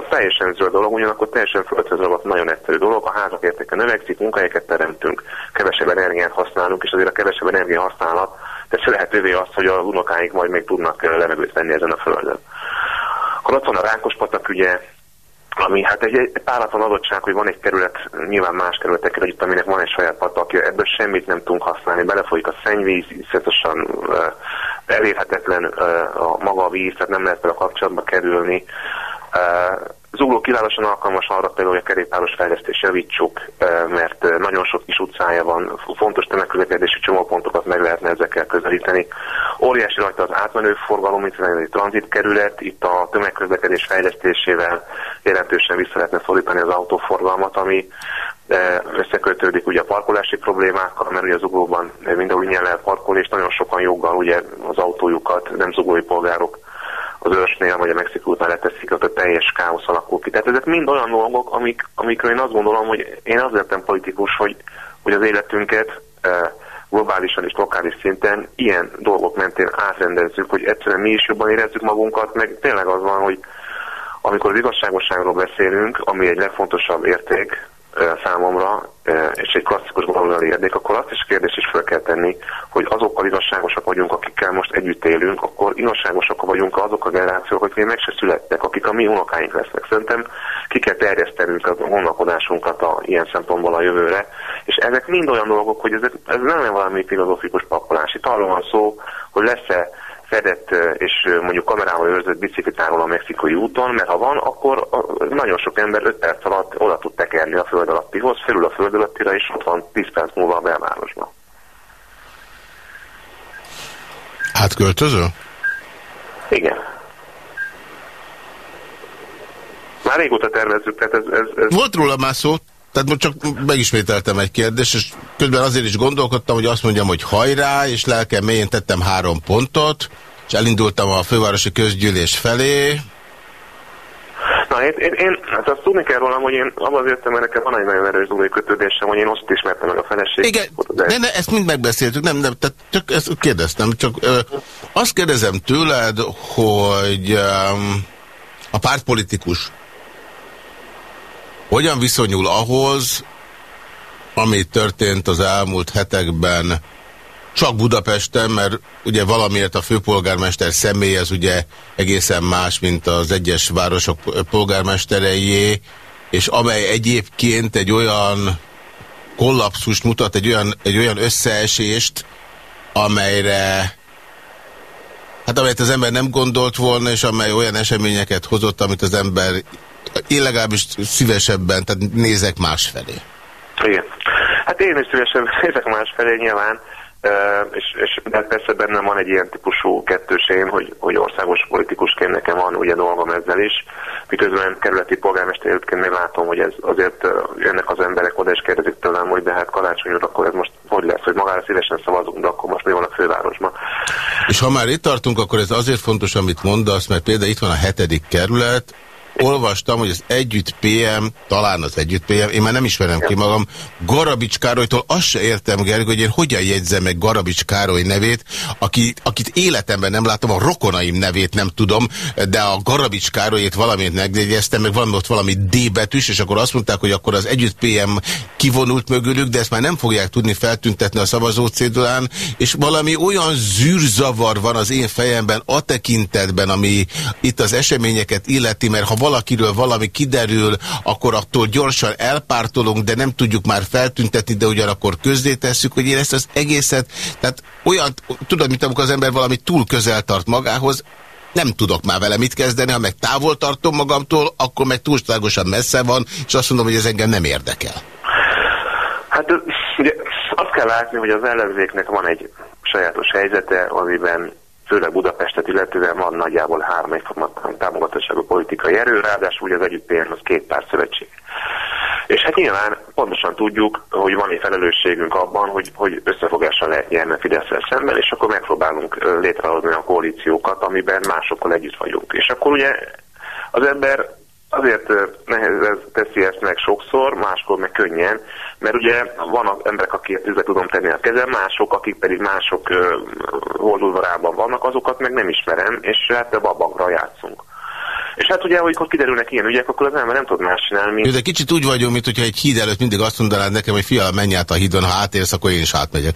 teljesen zöld dolog, ugyanakkor teljesen földhöz nagyon egyszerű dolog. A házak értéke növekszik, munkahelyeket teremtünk, kevesebb energiát használunk, és azért a kevesebb energia használat teszi lehetővé azt, hogy a unokáink majd még tudnak levegőt venni ezen a földön. Akkor ott van a Rákospatak ügye, ami hát egy, egy páratlan adottság, hogy van egy kerület, nyilván más kerületekkel együtt, aminek van egy saját patakja, ebből semmit nem tudunk használni, belefolyik a szennyvíz, iszonyatosan uh, elérhetetlen uh, a maga a víz, tehát nem lehet vele kapcsolatba kerülni. Uh, Zugló kiválasztóan alkalmas arra például, hogy a kerékpáros fejlesztés javítsuk, mert nagyon sok kis utcája van, fontos tömegközlekedési csomópontokat meg lehetne ezekkel közelíteni. Óriási rajta az átmenő forgalom, mint egy tranzitkerület, itt a tömegközlekedés fejlesztésével jelentősen vissza lehetne szorítani az autóforgalmat, ami összekötődik ugye a parkolási problémákkal, mert ugye az uglóban mindenhol ingyen lehet parkolni, és nagyon sokan joggal ugye az autójukat nem zuglói polgárok az őrsnél vagy a Mexikótnál leteszik, ott a teljes káosz alakul ki. Tehát ezek mind olyan dolgok, amik, amikről én azt gondolom, hogy én azért lettem politikus, hogy, hogy az életünket e, globálisan és lokális szinten ilyen dolgok mentén átrendezzük, hogy egyszerűen mi is jobban érezzük magunkat, meg tényleg az van, hogy amikor az igazságosságról beszélünk, ami egy legfontosabb érték, számomra, és egy klasszikus baloldali érdek, akkor azt is kérdés is fel kell tenni, hogy azokkal igazságosak vagyunk, akikkel most együtt élünk, akkor igazságosak vagyunk azok a generációk, akik még meg se születtek, akik a mi unokáink lesznek. Szerintem ki kell terjesztenünk a gondolkodásunkat a, ilyen szempontból a jövőre, és ezek mind olyan dolgok, hogy ezek, ez nem valami filozofikus pakolás. Itt arról van szó, hogy lesz-e fedett és mondjuk kamerával őrzött biciklitával a mexikai úton, mert ha van, akkor nagyon sok ember 5 perc alatt oda tud tekerni a föld alattihoz, felül a föld alattira, és ott van 10 perc múlva a belvárosban. Átköltöző? Igen. Már régóta tervezzük, tehát ez... ez, ez... Volt róla már szó, tehát most csak megismételtem egy kérdést, és közben azért is gondolkodtam, hogy azt mondjam, hogy hajrá, és lelkem mélyén tettem három pontot, és elindultam a fővárosi közgyűlés felé. Na, én, én, én hát azt tudni kell rólam, hogy én abban az értem, mert nekem van egy nagyon erős dúlai kötődésem, hogy én azt ismertem meg a feleség. Igen, de ne, ezt mind megbeszéltük, nem, nem, tehát csak ezt kérdeztem, csak ö, azt kérdezem tőled, hogy ö, a pártpolitikus hogyan viszonyul ahhoz, ami történt az elmúlt hetekben? Csak Budapesten, mert ugye valamiért a főpolgármester személy az ugye egészen más, mint az egyes városok polgármestereié, és amely egyébként egy olyan kollapszust mutat, egy olyan, egy olyan összeesést, amelyre hát amelyet az ember nem gondolt volna, és amely olyan eseményeket hozott, amit az ember én legalábbis szívesebben, tehát nézek másfelé. Igen. Hát én is szívesebben nézek másfelé nyilván, és, és de persze bennem van egy ilyen típusú kettőség, hogy, hogy országos politikusként nekem van ugye dolgom ezzel is, miközben kerületi polgármesterként még látom, hogy ez azért jönnek az emberek oda és kérdezik tőlem, hogy de hát karácsony akkor ez most hogy lesz, hogy magára szívesen szavazunk, de akkor most mi van a fővárosban. És ha már itt tartunk, akkor ez azért fontos, amit mondasz, mert például itt van a hetedik kerület, olvastam, hogy az Együtt PM, talán az Együtt PM, én már nem ismerem ki magam, Garabics Károlytól azt se értem, Gergő, hogy én hogyan jegyzem meg Garabics Károly nevét, aki, akit életemben nem látom, a rokonaim nevét nem tudom, de a Garabics Károlyét valamit megjegyeztem, meg valami ott valami D betűs, és akkor azt mondták, hogy akkor az Együtt PM kivonult mögülük, de ezt már nem fogják tudni feltüntetni a szavazó cédulán, és valami olyan zűrzavar van az én fejemben a tekintetben, ami itt az eseményeket illeti, mert ha valakiről valami kiderül, akkor attól gyorsan elpártolunk, de nem tudjuk már feltüntetni, de ugyanakkor közzétesszük, hogy én ezt az egészet, tehát olyan, tudod, mint amikor az ember valami túl közel tart magához, nem tudok már vele mit kezdeni, ha meg távol tartom magamtól, akkor meg túlságosan messze van, és azt mondom, hogy ez engem nem érdekel. Hát ugye azt kell látni, hogy az ellenzéknek van egy sajátos helyzete, amiben főleg Budapestet illetően van nagyjából három egyforma támogatóságú politikai erő, ráadásul az együtt az két pár szövetség. És hát nyilván pontosan tudjuk, hogy van egy felelősségünk abban, hogy, hogy összefogásra lehet nyerni a fidesz szemben, és akkor megpróbálunk létrehozni a koalíciókat, amiben másokkal együtt vagyunk. És akkor ugye az ember azért nehéz teszi ezt meg sokszor, máskor meg könnyen, mert ugye vannak emberek, akik tűzbe tudom tenni a kezem, mások, akik pedig mások holdudvarában vannak, azokat meg nem ismerem, és hát a babagra játszunk. És hát ugye, amikor kiderülnek ilyen ügyek, akkor az ember nem tud más csinálni, mint... De kicsit úgy vagyunk, mint hogyha egy híd előtt mindig azt mondanád nekem, hogy fia, menj át a hídon, ha átérsz, akkor én is átmegyek.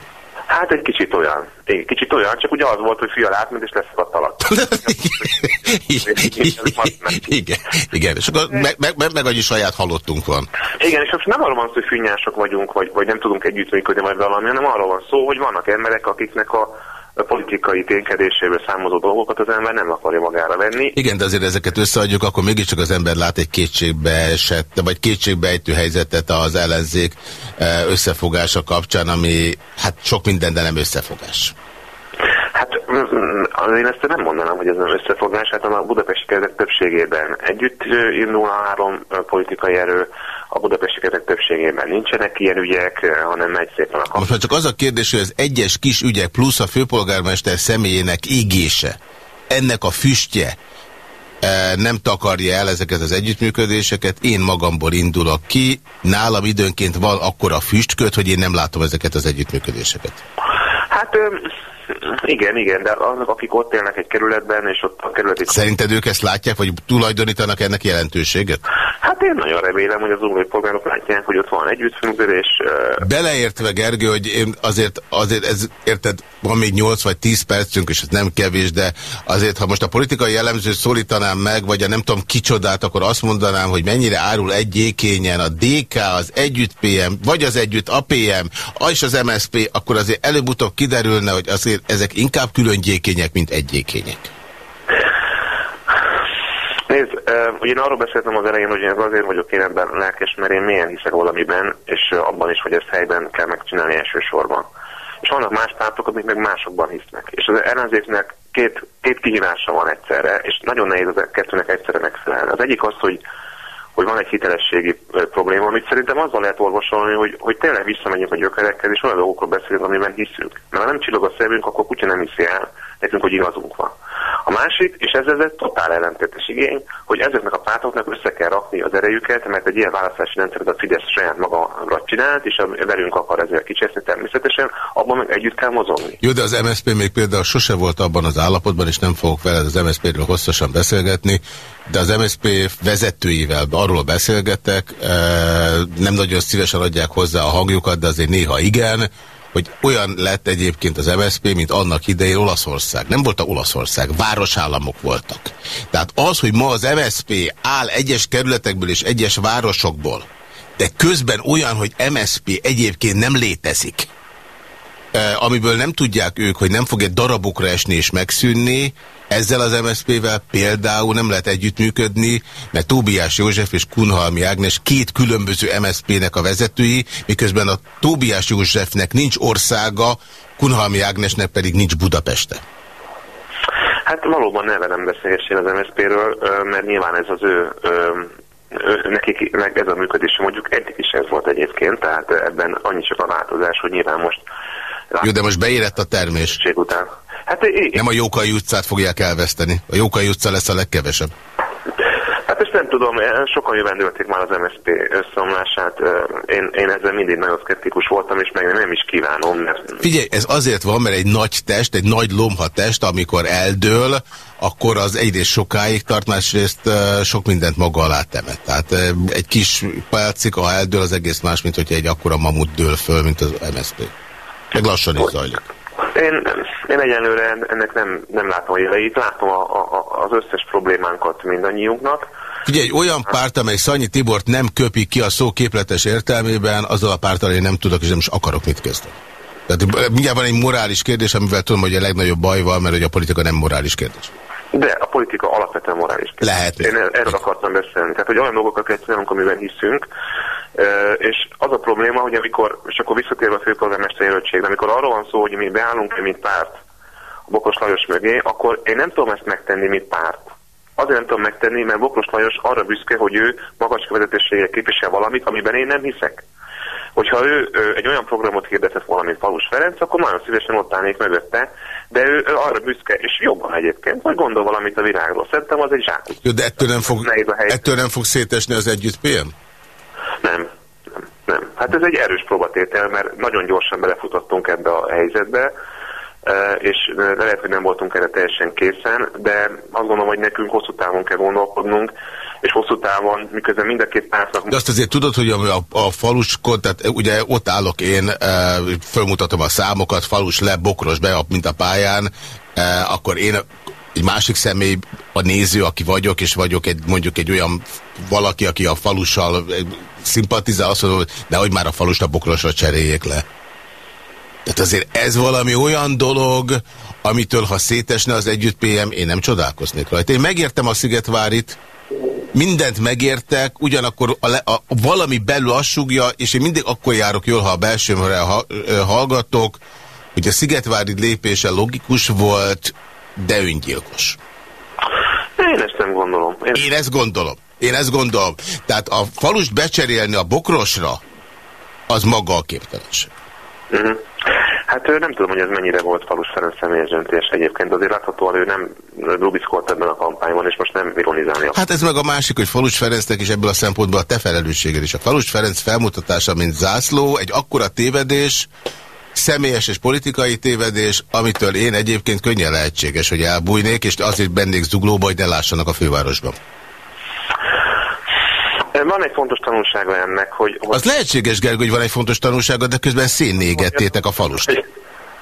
Hát egy kicsit olyan. Egy kicsit olyan, csak ugye az volt, hogy fial átment, és leszakadt alatt. igen, igen, és akkor meg, meg, meg, meg annyi saját halottunk van. Igen, és most nem arról van szó, hogy fűnyások vagyunk, vagy, vagy nem tudunk együttműködni, vagy valami, hanem arról van szó, hogy vannak emberek, akiknek a politikai ténykedéséből számozó dolgokat az ember nem akarja magára venni. Igen, de azért ezeket összeadjuk, akkor mégiscsak az ember lát egy kétségbe esett, vagy kétségbe ejtő helyzetet az ellenzék eh, összefogása kapcsán, ami hát sok minden, de nem összefogás. Hát mm, én ezt nem mondanám, hogy ez nem összefogás, hát a budapesti kezdet többségében együtt indul a három politikai erő, a budapesti kezek többségében nincsenek ilyen ügyek, hanem megy szépen a Most már csak az a kérdés, hogy az egyes kis ügyek plusz a főpolgármester személyének égése, ennek a füstje, nem takarja el ezeket az együttműködéseket, én magamból indulok ki, nálam időnként van akkora füstköt, hogy én nem látom ezeket az együttműködéseket. Hát igen, igen, de azok, akik ott élnek egy kerületben, és ott a kerületi... Szerinted ők ezt látják, vagy tulajdonítanak ennek jelentőséget? Hát én nagyon remélem, hogy az új polgárok látják, hogy ott van együttműködés. Beleértve, Gergő, hogy én azért, azért ez, érted, van még 8 vagy 10 percünk, és ez nem kevés, de azért, ha most a politikai jellemzőt szólítanám meg, vagy a nem tudom kicsodát, akkor azt mondanám, hogy mennyire árul egy jékényen a DK, az Együtt PM, vagy az Együtt APM, és az MSP, akkor azért előbb-utóbb kiderülne, hogy azért ezek inkább külön gyékények, mint egy gyékények. Nézd, uh, én arról beszéltem az elején, hogy én azért vagyok én ebben lelkes, mert én milyen hiszek valamiben, és abban is, hogy ezt helyben kell megcsinálni elsősorban. És vannak más pártok, amik meg másokban hisznek. És az ellenzéknek két, két kihívása van egyszerre, és nagyon nehéz az kettőnek egyszerre megfelelni. Az egyik az, hogy hogy van egy hitelességi probléma, amit szerintem azzal lehet orvosolni, hogy, hogy tényleg visszamegyünk a gyökerekhez, és olyan dolgokról beszélünk, amiben hiszünk. Mert ha nem csillog a szemünk, akkor kutya nem hiszi el nekünk, hogy igazunk van. A másik, és ez, ez egy totál ellentétes igény, hogy ezeknek a pártoknak össze kell rakni az erejüket, mert egy ilyen választási rendszeret a Fidesz saját maga csinált, és velünk akar ezzel kicseszni természetesen, abban meg együtt kell mozogni. Jó, de az MSZP még például sose volt abban az állapotban, és nem fogok veled az MSZP-ről hosszasan beszélgetni, de az MSZP vezetőivel arról beszélgetek, eh, nem nagyon szívesen adják hozzá a hangjukat, de azért néha igen, hogy olyan lett egyébként az MSZP, mint annak idején Olaszország. Nem volt a Olaszország, városállamok voltak. Tehát az, hogy ma az MSZP áll egyes kerületekből és egyes városokból, de közben olyan, hogy MSZP egyébként nem létezik, amiből nem tudják ők, hogy nem fog egy darabokra esni és megszűnni, ezzel az MSZP-vel például nem lehet együttműködni, mert Tóbiás József és Kunhalmi Ágnes két különböző MSZP-nek a vezetői, miközben a Tóbiás Józsefnek nincs országa, Kunhalmi Ágnesnek pedig nincs Budapeste. Hát valóban ne velem beszélgessél az MSZP-ről, mert nyilván ez az ő, nekik meg ez a működés, mondjuk eddig is ez volt egyébként, tehát ebben annyi csak a változás, hogy nyilván most jó, de most beérett a termés. Után. Hát, igen. Nem a Jókai utcát fogják elveszteni. A Jókai utca lesz a legkevesebb. Hát ezt nem tudom, sokan jövendőlték már az MSZP összeomlását. Én, én ezzel mindig nagyon szkeptikus voltam, és meg nem is kívánom. Mert... Figyelj, ez azért van, mert egy nagy test, egy nagy lomha test, amikor eldől, akkor az egyrészt sokáig tart, másrészt sok mindent maga alá temet. Tehát egy kis pálcika, ha eldől, az egész más, mint hogyha egy akkora mamut dől föl, mint az MSZP. Meg lassan is zajlik. Én, én egyenlőre ennek nem, nem látom a jeleit, látom a, a, az összes problémánkat mindannyiunknak. Ugye egy olyan párt, amely Szanyi Tibort nem köpi ki a szó képletes értelmében, azzal a pártal én nem tudok és nem is akarok mit kezdeni. Tehát mindjárt van egy morális kérdés, amivel tudom, hogy a legnagyobb baj van, mert hogy a politika nem morális kérdés. De a politika alapvetően morális kérdés. Lehet. Én erről akartam beszélni. Tehát, hogy olyan dolgokat kell csinálnunk, amiben hiszünk, és az a probléma, hogy amikor, és akkor visszatérve a főpolgármester jelöltségre, amikor arról van szó, hogy mi beállunk mint párt a Bokros Lajos mögé, akkor én nem tudom ezt megtenni, mint párt. Azért nem tudom megtenni, mert Bokros Lajos arra büszke, hogy ő magas vezetőséggel képvisel valamit, amiben én nem hiszek. Hogyha ő, ő egy olyan programot hirdetett volna, mint Palus Ferenc, akkor nagyon szívesen ott állnék mögötte, de ő, ő arra büszke, és jobban egyébként, vagy gondol valamit a világról. Szerintem az egy zsák. Jó, de ettől nem, fog, ettől nem fog szétesni az együtt PM? Nem, nem, nem. Hát ez egy erős próbatétel, mert nagyon gyorsan belefutottunk ebbe a helyzetbe, és lehet, hogy nem voltunk erre teljesen készen, de azt gondolom, hogy nekünk hosszú távon kell gondolkodnunk, és hosszú távon, miközben mind a két pártnak... De azt azért tudod, hogy a, a faluskon, tehát ugye ott állok én, e, fölmutatom a számokat, falus le, bokros be, mint a pályán, e, akkor én egy másik személy, a néző, aki vagyok, és vagyok egy, mondjuk egy olyan valaki, aki a falussal szimpatizál, azt mondom, hogy nehogy már a falust a bokrosra cseréljék le. Tehát azért ez valami olyan dolog, amitől ha szétesne az együtt PM, én nem csodálkoznék rajta. Én megértem a Szigetvárit, mindent megértek, ugyanakkor a, a, a valami belül azt sugja, és én mindig akkor járok jól, ha a belsőmre ha, hallgatok, hogy a Szigetvári lépése logikus volt, de öngyilkos. Én ezt nem gondolom. Én, én ezt gondolom. Én ezt gondolom. Tehát a falust becserélni a bokrosra, az maga a képtelenség. Uh mhm. -huh. Hát nem tudom, hogy ez mennyire volt Falus Ferenc személyes döntés egyébként, azért láthatóan ő nem rubiszkolt ebben a kampányban, és most nem ironizálni. Hát ez meg a másik, hogy Falus Ferencnek is ebből a szempontból a te felelősséged is. A Falus Ferenc felmutatása, mint zászló, egy akkora tévedés, személyes és politikai tévedés, amitől én egyébként könnyen lehetséges, hogy elbújnék, és azért bennék zuglóba, hogy ne lássanak a fővárosban. Van egy fontos tanulsága ennek, hogy... hogy... Az lehetséges, Gergő, hogy van egy fontos tanulsága, de közben szénnégettétek a falust.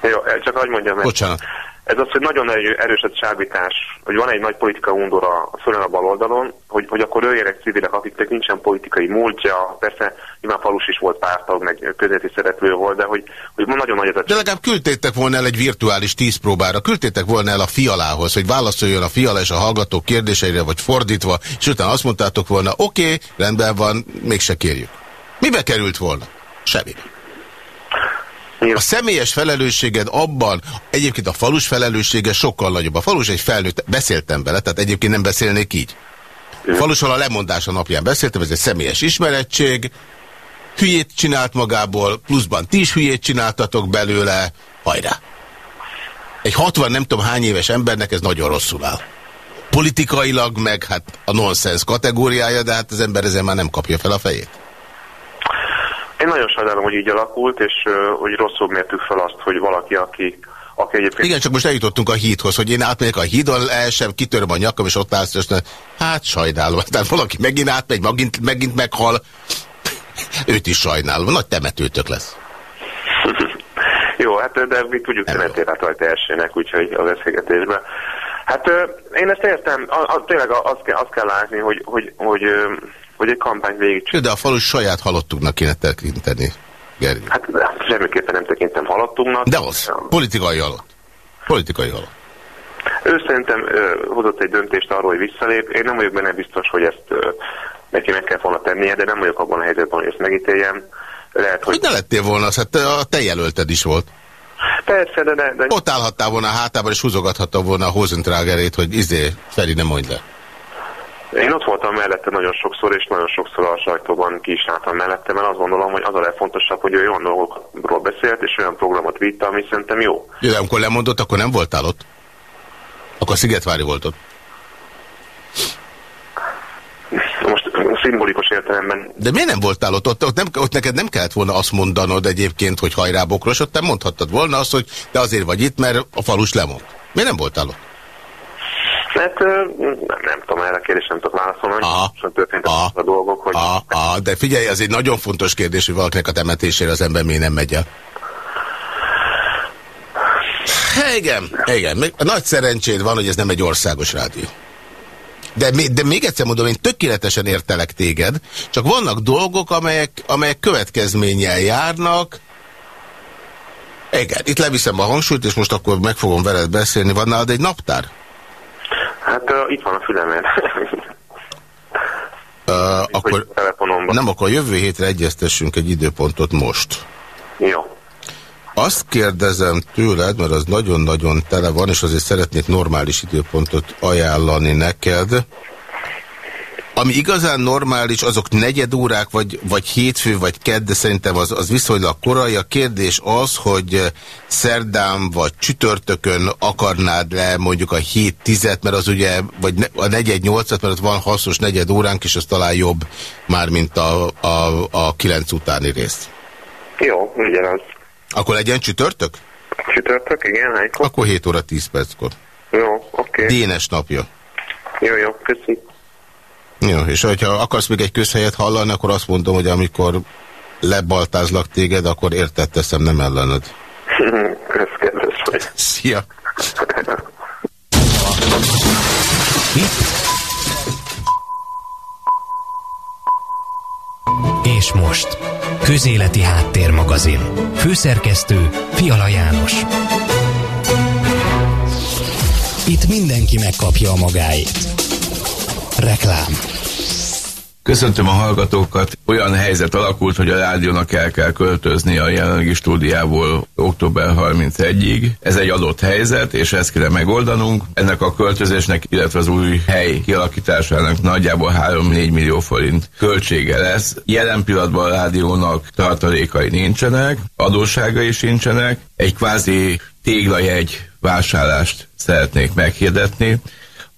Jó, csak hogy mondjam. Bocsánat. Ez az, hogy nagyon erős a csábítás, hogy van egy nagy politika undor a fölön a bal oldalon, hogy, hogy akkor öljenek civilek, akiknek nincsen politikai múltja, persze nyilván falus is volt pártag, meg közéleti szereplő volt, de hogy, hogy nagyon nagy ez a... De legalább küldtétek volna el egy virtuális tízpróbára, küldtétek volna el a fialához, hogy válaszoljon a fiala és a hallgatók kérdéseire, vagy fordítva, és utána azt mondtátok volna, oké, okay, rendben van, mégse kérjük. Mibe került volna? A személyes felelősséged abban, egyébként a falus felelőssége sokkal nagyobb. A falus egy felnőtt, beszéltem vele, tehát egyébként nem beszélnék így. A falusról a lemondása napján beszéltem, ez egy személyes ismerettség, hülyét csinált magából, pluszban ti is hülyét csináltatok belőle, hajrá! Egy 60 nem tudom hány éves embernek ez nagyon rosszul áll. Politikailag meg hát a nonsens kategóriája, de hát az ember ezen már nem kapja fel a fejét. Én nagyon sajnálom, hogy így alakult, és hogy rosszul mértük fel azt, hogy valaki, aki, aki egyébként... Igen, csak most eljutottunk a hídhoz, hogy én átmegyek a hídon, elsem, kitöröm a nyakam, és ott állsz, és hát sajnálom. Tehát valaki megint átmegy, megint, megint meghal. Őt is sajnálom. Nagy temetőtök lesz. Jó, hát de mi tudjuk, mentél át rajta elsőnek, úgyhogy a beszélgetésben. Hát én ezt értem, a, a, tényleg azt kell, azt kell látni, hogy, hogy, hogy hogy egy kampány végig. De a falu saját halottuknak kéne tekinteni. Gergő. Hát semmiképpen nem tekintem halottunknak. De az, politikai halott. Politikai halott. Ő szerintem ö, hozott egy döntést arról, hogy visszalép. Én nem vagyok benne biztos, hogy ezt ö, neki meg kell volna tennie, de nem vagyok abban a helyzetben, hogy ezt megítéljem. Lehet, hogy... hogy ne lettél volna, hát a te jelölted is volt. Persze, de, de, de... Ott állhattál volna a hátában, és húzogathatta volna a Hozentrágerét, hogy izé, Feri, nem mondj le. Én ott voltam mellette nagyon sokszor, és nagyon sokszor a sajtóban ki is álltam mellette, mert azt gondolom, hogy az a legfontosabb, hogy ő olyan dolgokról beszélt, és olyan programot vitte, ami szerintem jó. Jó, de amikor lemondott, akkor nem voltál ott? Akkor Szigetvári volt ott? szimbolikus értelemben. De miért nem voltál ott? Ott, ott, nem, ott neked nem kellett volna azt mondanod egyébként, hogy hajrá bokros, ott te mondhattad volna azt, hogy te azért vagy itt, mert a falus lemond. Miért nem voltál ott? Hát nem, nem tudom, erre a kérdés nem tudok válaszolni. Aha. Sem történtek aha. a dolgok, hogy... Aha. Aha. De figyelj, ez egy nagyon fontos kérdés, hogy valakinek a temetésére az ember miért nem megy el. Igen, igen. Nagy szerencséd van, hogy ez nem egy országos rádió. De, de még egyszer mondom, én tökéletesen értelek téged, csak vannak dolgok, amelyek, amelyek következménnyel járnak. Igen, itt leviszem a hangsúlyt, és most akkor meg fogom veled beszélni. Van nálad egy naptár? Hát uh, itt van a fülemen. uh, akkor nem, akkor jövő hétre egyeztessünk egy időpontot most. Jó. Azt kérdezem tőled, mert az nagyon-nagyon tele van, és azért szeretnék normális időpontot ajánlani neked. Ami igazán normális, azok negyed órák, vagy, vagy hétfő, vagy kedd, de szerintem az, az viszonylag korai. A kérdés az, hogy szerdán vagy csütörtökön akarnád le mondjuk a hét tizet, mert az ugye, vagy a negyed nyolcat, mert ott van hasznos negyed óránk, és az talán jobb már, mint a, a, a kilenc utáni rész. Jó, ugyanaz. Akkor legyen csütörtök? Csütörtök, igen, hánykor? Akkor 7 óra 10 perckor. Jó, oké. Okay. Dénes napja. Jó, jó, köszi. Jó, és ha akarsz még egy közhelyet hallani, akkor azt mondom, hogy amikor lebaltázlak téged, akkor értett teszem, nem ellened. Kösz, kedves vagy. Szia! És most Közéleti Háttérmagazin. Főszerkesztő Fiala János. Itt mindenki megkapja a magáit. Reklám. Köszöntöm a hallgatókat. Olyan helyzet alakult, hogy a rádiónak el kell költözni a jelenlegi stúdiából október 31-ig. Ez egy adott helyzet, és ezt kell megoldanunk. Ennek a költözésnek, illetve az új hely kialakításának nagyjából 3-4 millió forint költsége lesz. Jelen pillanatban a rádiónak tartalékai nincsenek, adósságai is nincsenek. Egy kvázi téglajegy vásárlást szeretnék meghirdetni,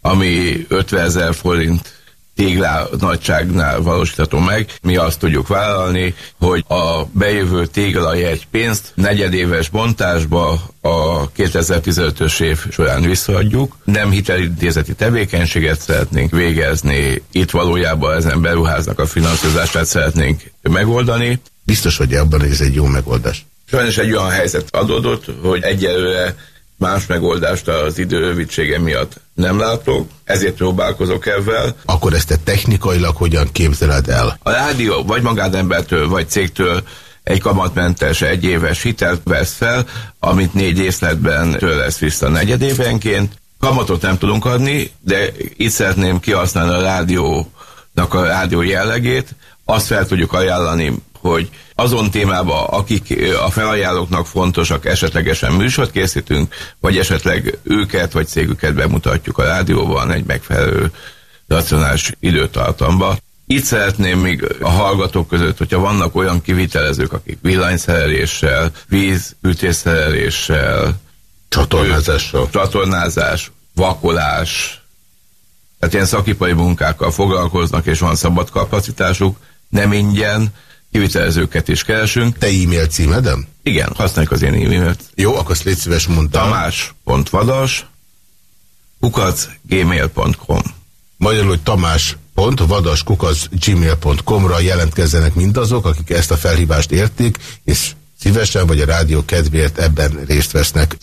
ami 50 ezer forint téglá nagyságnál valósítható meg. Mi azt tudjuk vállalni, hogy a bejövő téglajegy pénzt negyedéves bontásba a 2015-ös év során visszaadjuk. Nem hitelintézeti tevékenységet szeretnénk végezni, itt valójában ezen beruháznak a finanszírozását szeretnénk megoldani. Biztos vagy abban, hogy ez egy jó megoldás? Sajnos egy olyan helyzet adódott, hogy egyelőre más megoldást az idő rövidsége miatt nem látok, ezért próbálkozok ebben. Akkor ezt te technikailag hogyan képzeled el? A rádió vagy magánembertől, vagy cégtől egy kamatmentes egyéves hitelt vesz fel, amit négy részletben től lesz vissza negyedévenként. Kamatot nem tudunk adni, de itt szeretném kihasználni a rádiónak a rádió jellegét. Azt fel tudjuk ajánlani hogy azon témában, akik a felajánlóknak fontosak, esetlegesen műsort készítünk, vagy esetleg őket, vagy cégüket bemutatjuk a rádióban egy megfelelő racionális időtartamba. Itt szeretném még a hallgatók között, hogyha vannak olyan kivitelezők, akik villanyszereléssel, vízütésszereléssel, csatornázással, csatornázás, vakolás, tehát ilyen szakipari munkákkal foglalkoznak, és van szabad kapacitásuk, nem ingyen, kivitelezőket is keresünk. Te e-mail címedem? Igen, használjuk az én e-mailt. Jó, akkor légy szíves mondtam. Tamás.vadas kukac gmail.com Magyarul, hogy tamás.vadas.gmail.com-ra jelentkezzenek mindazok, akik ezt a felhívást értik, és szívesen vagy a rádió kedvéért ebben részt vesznek.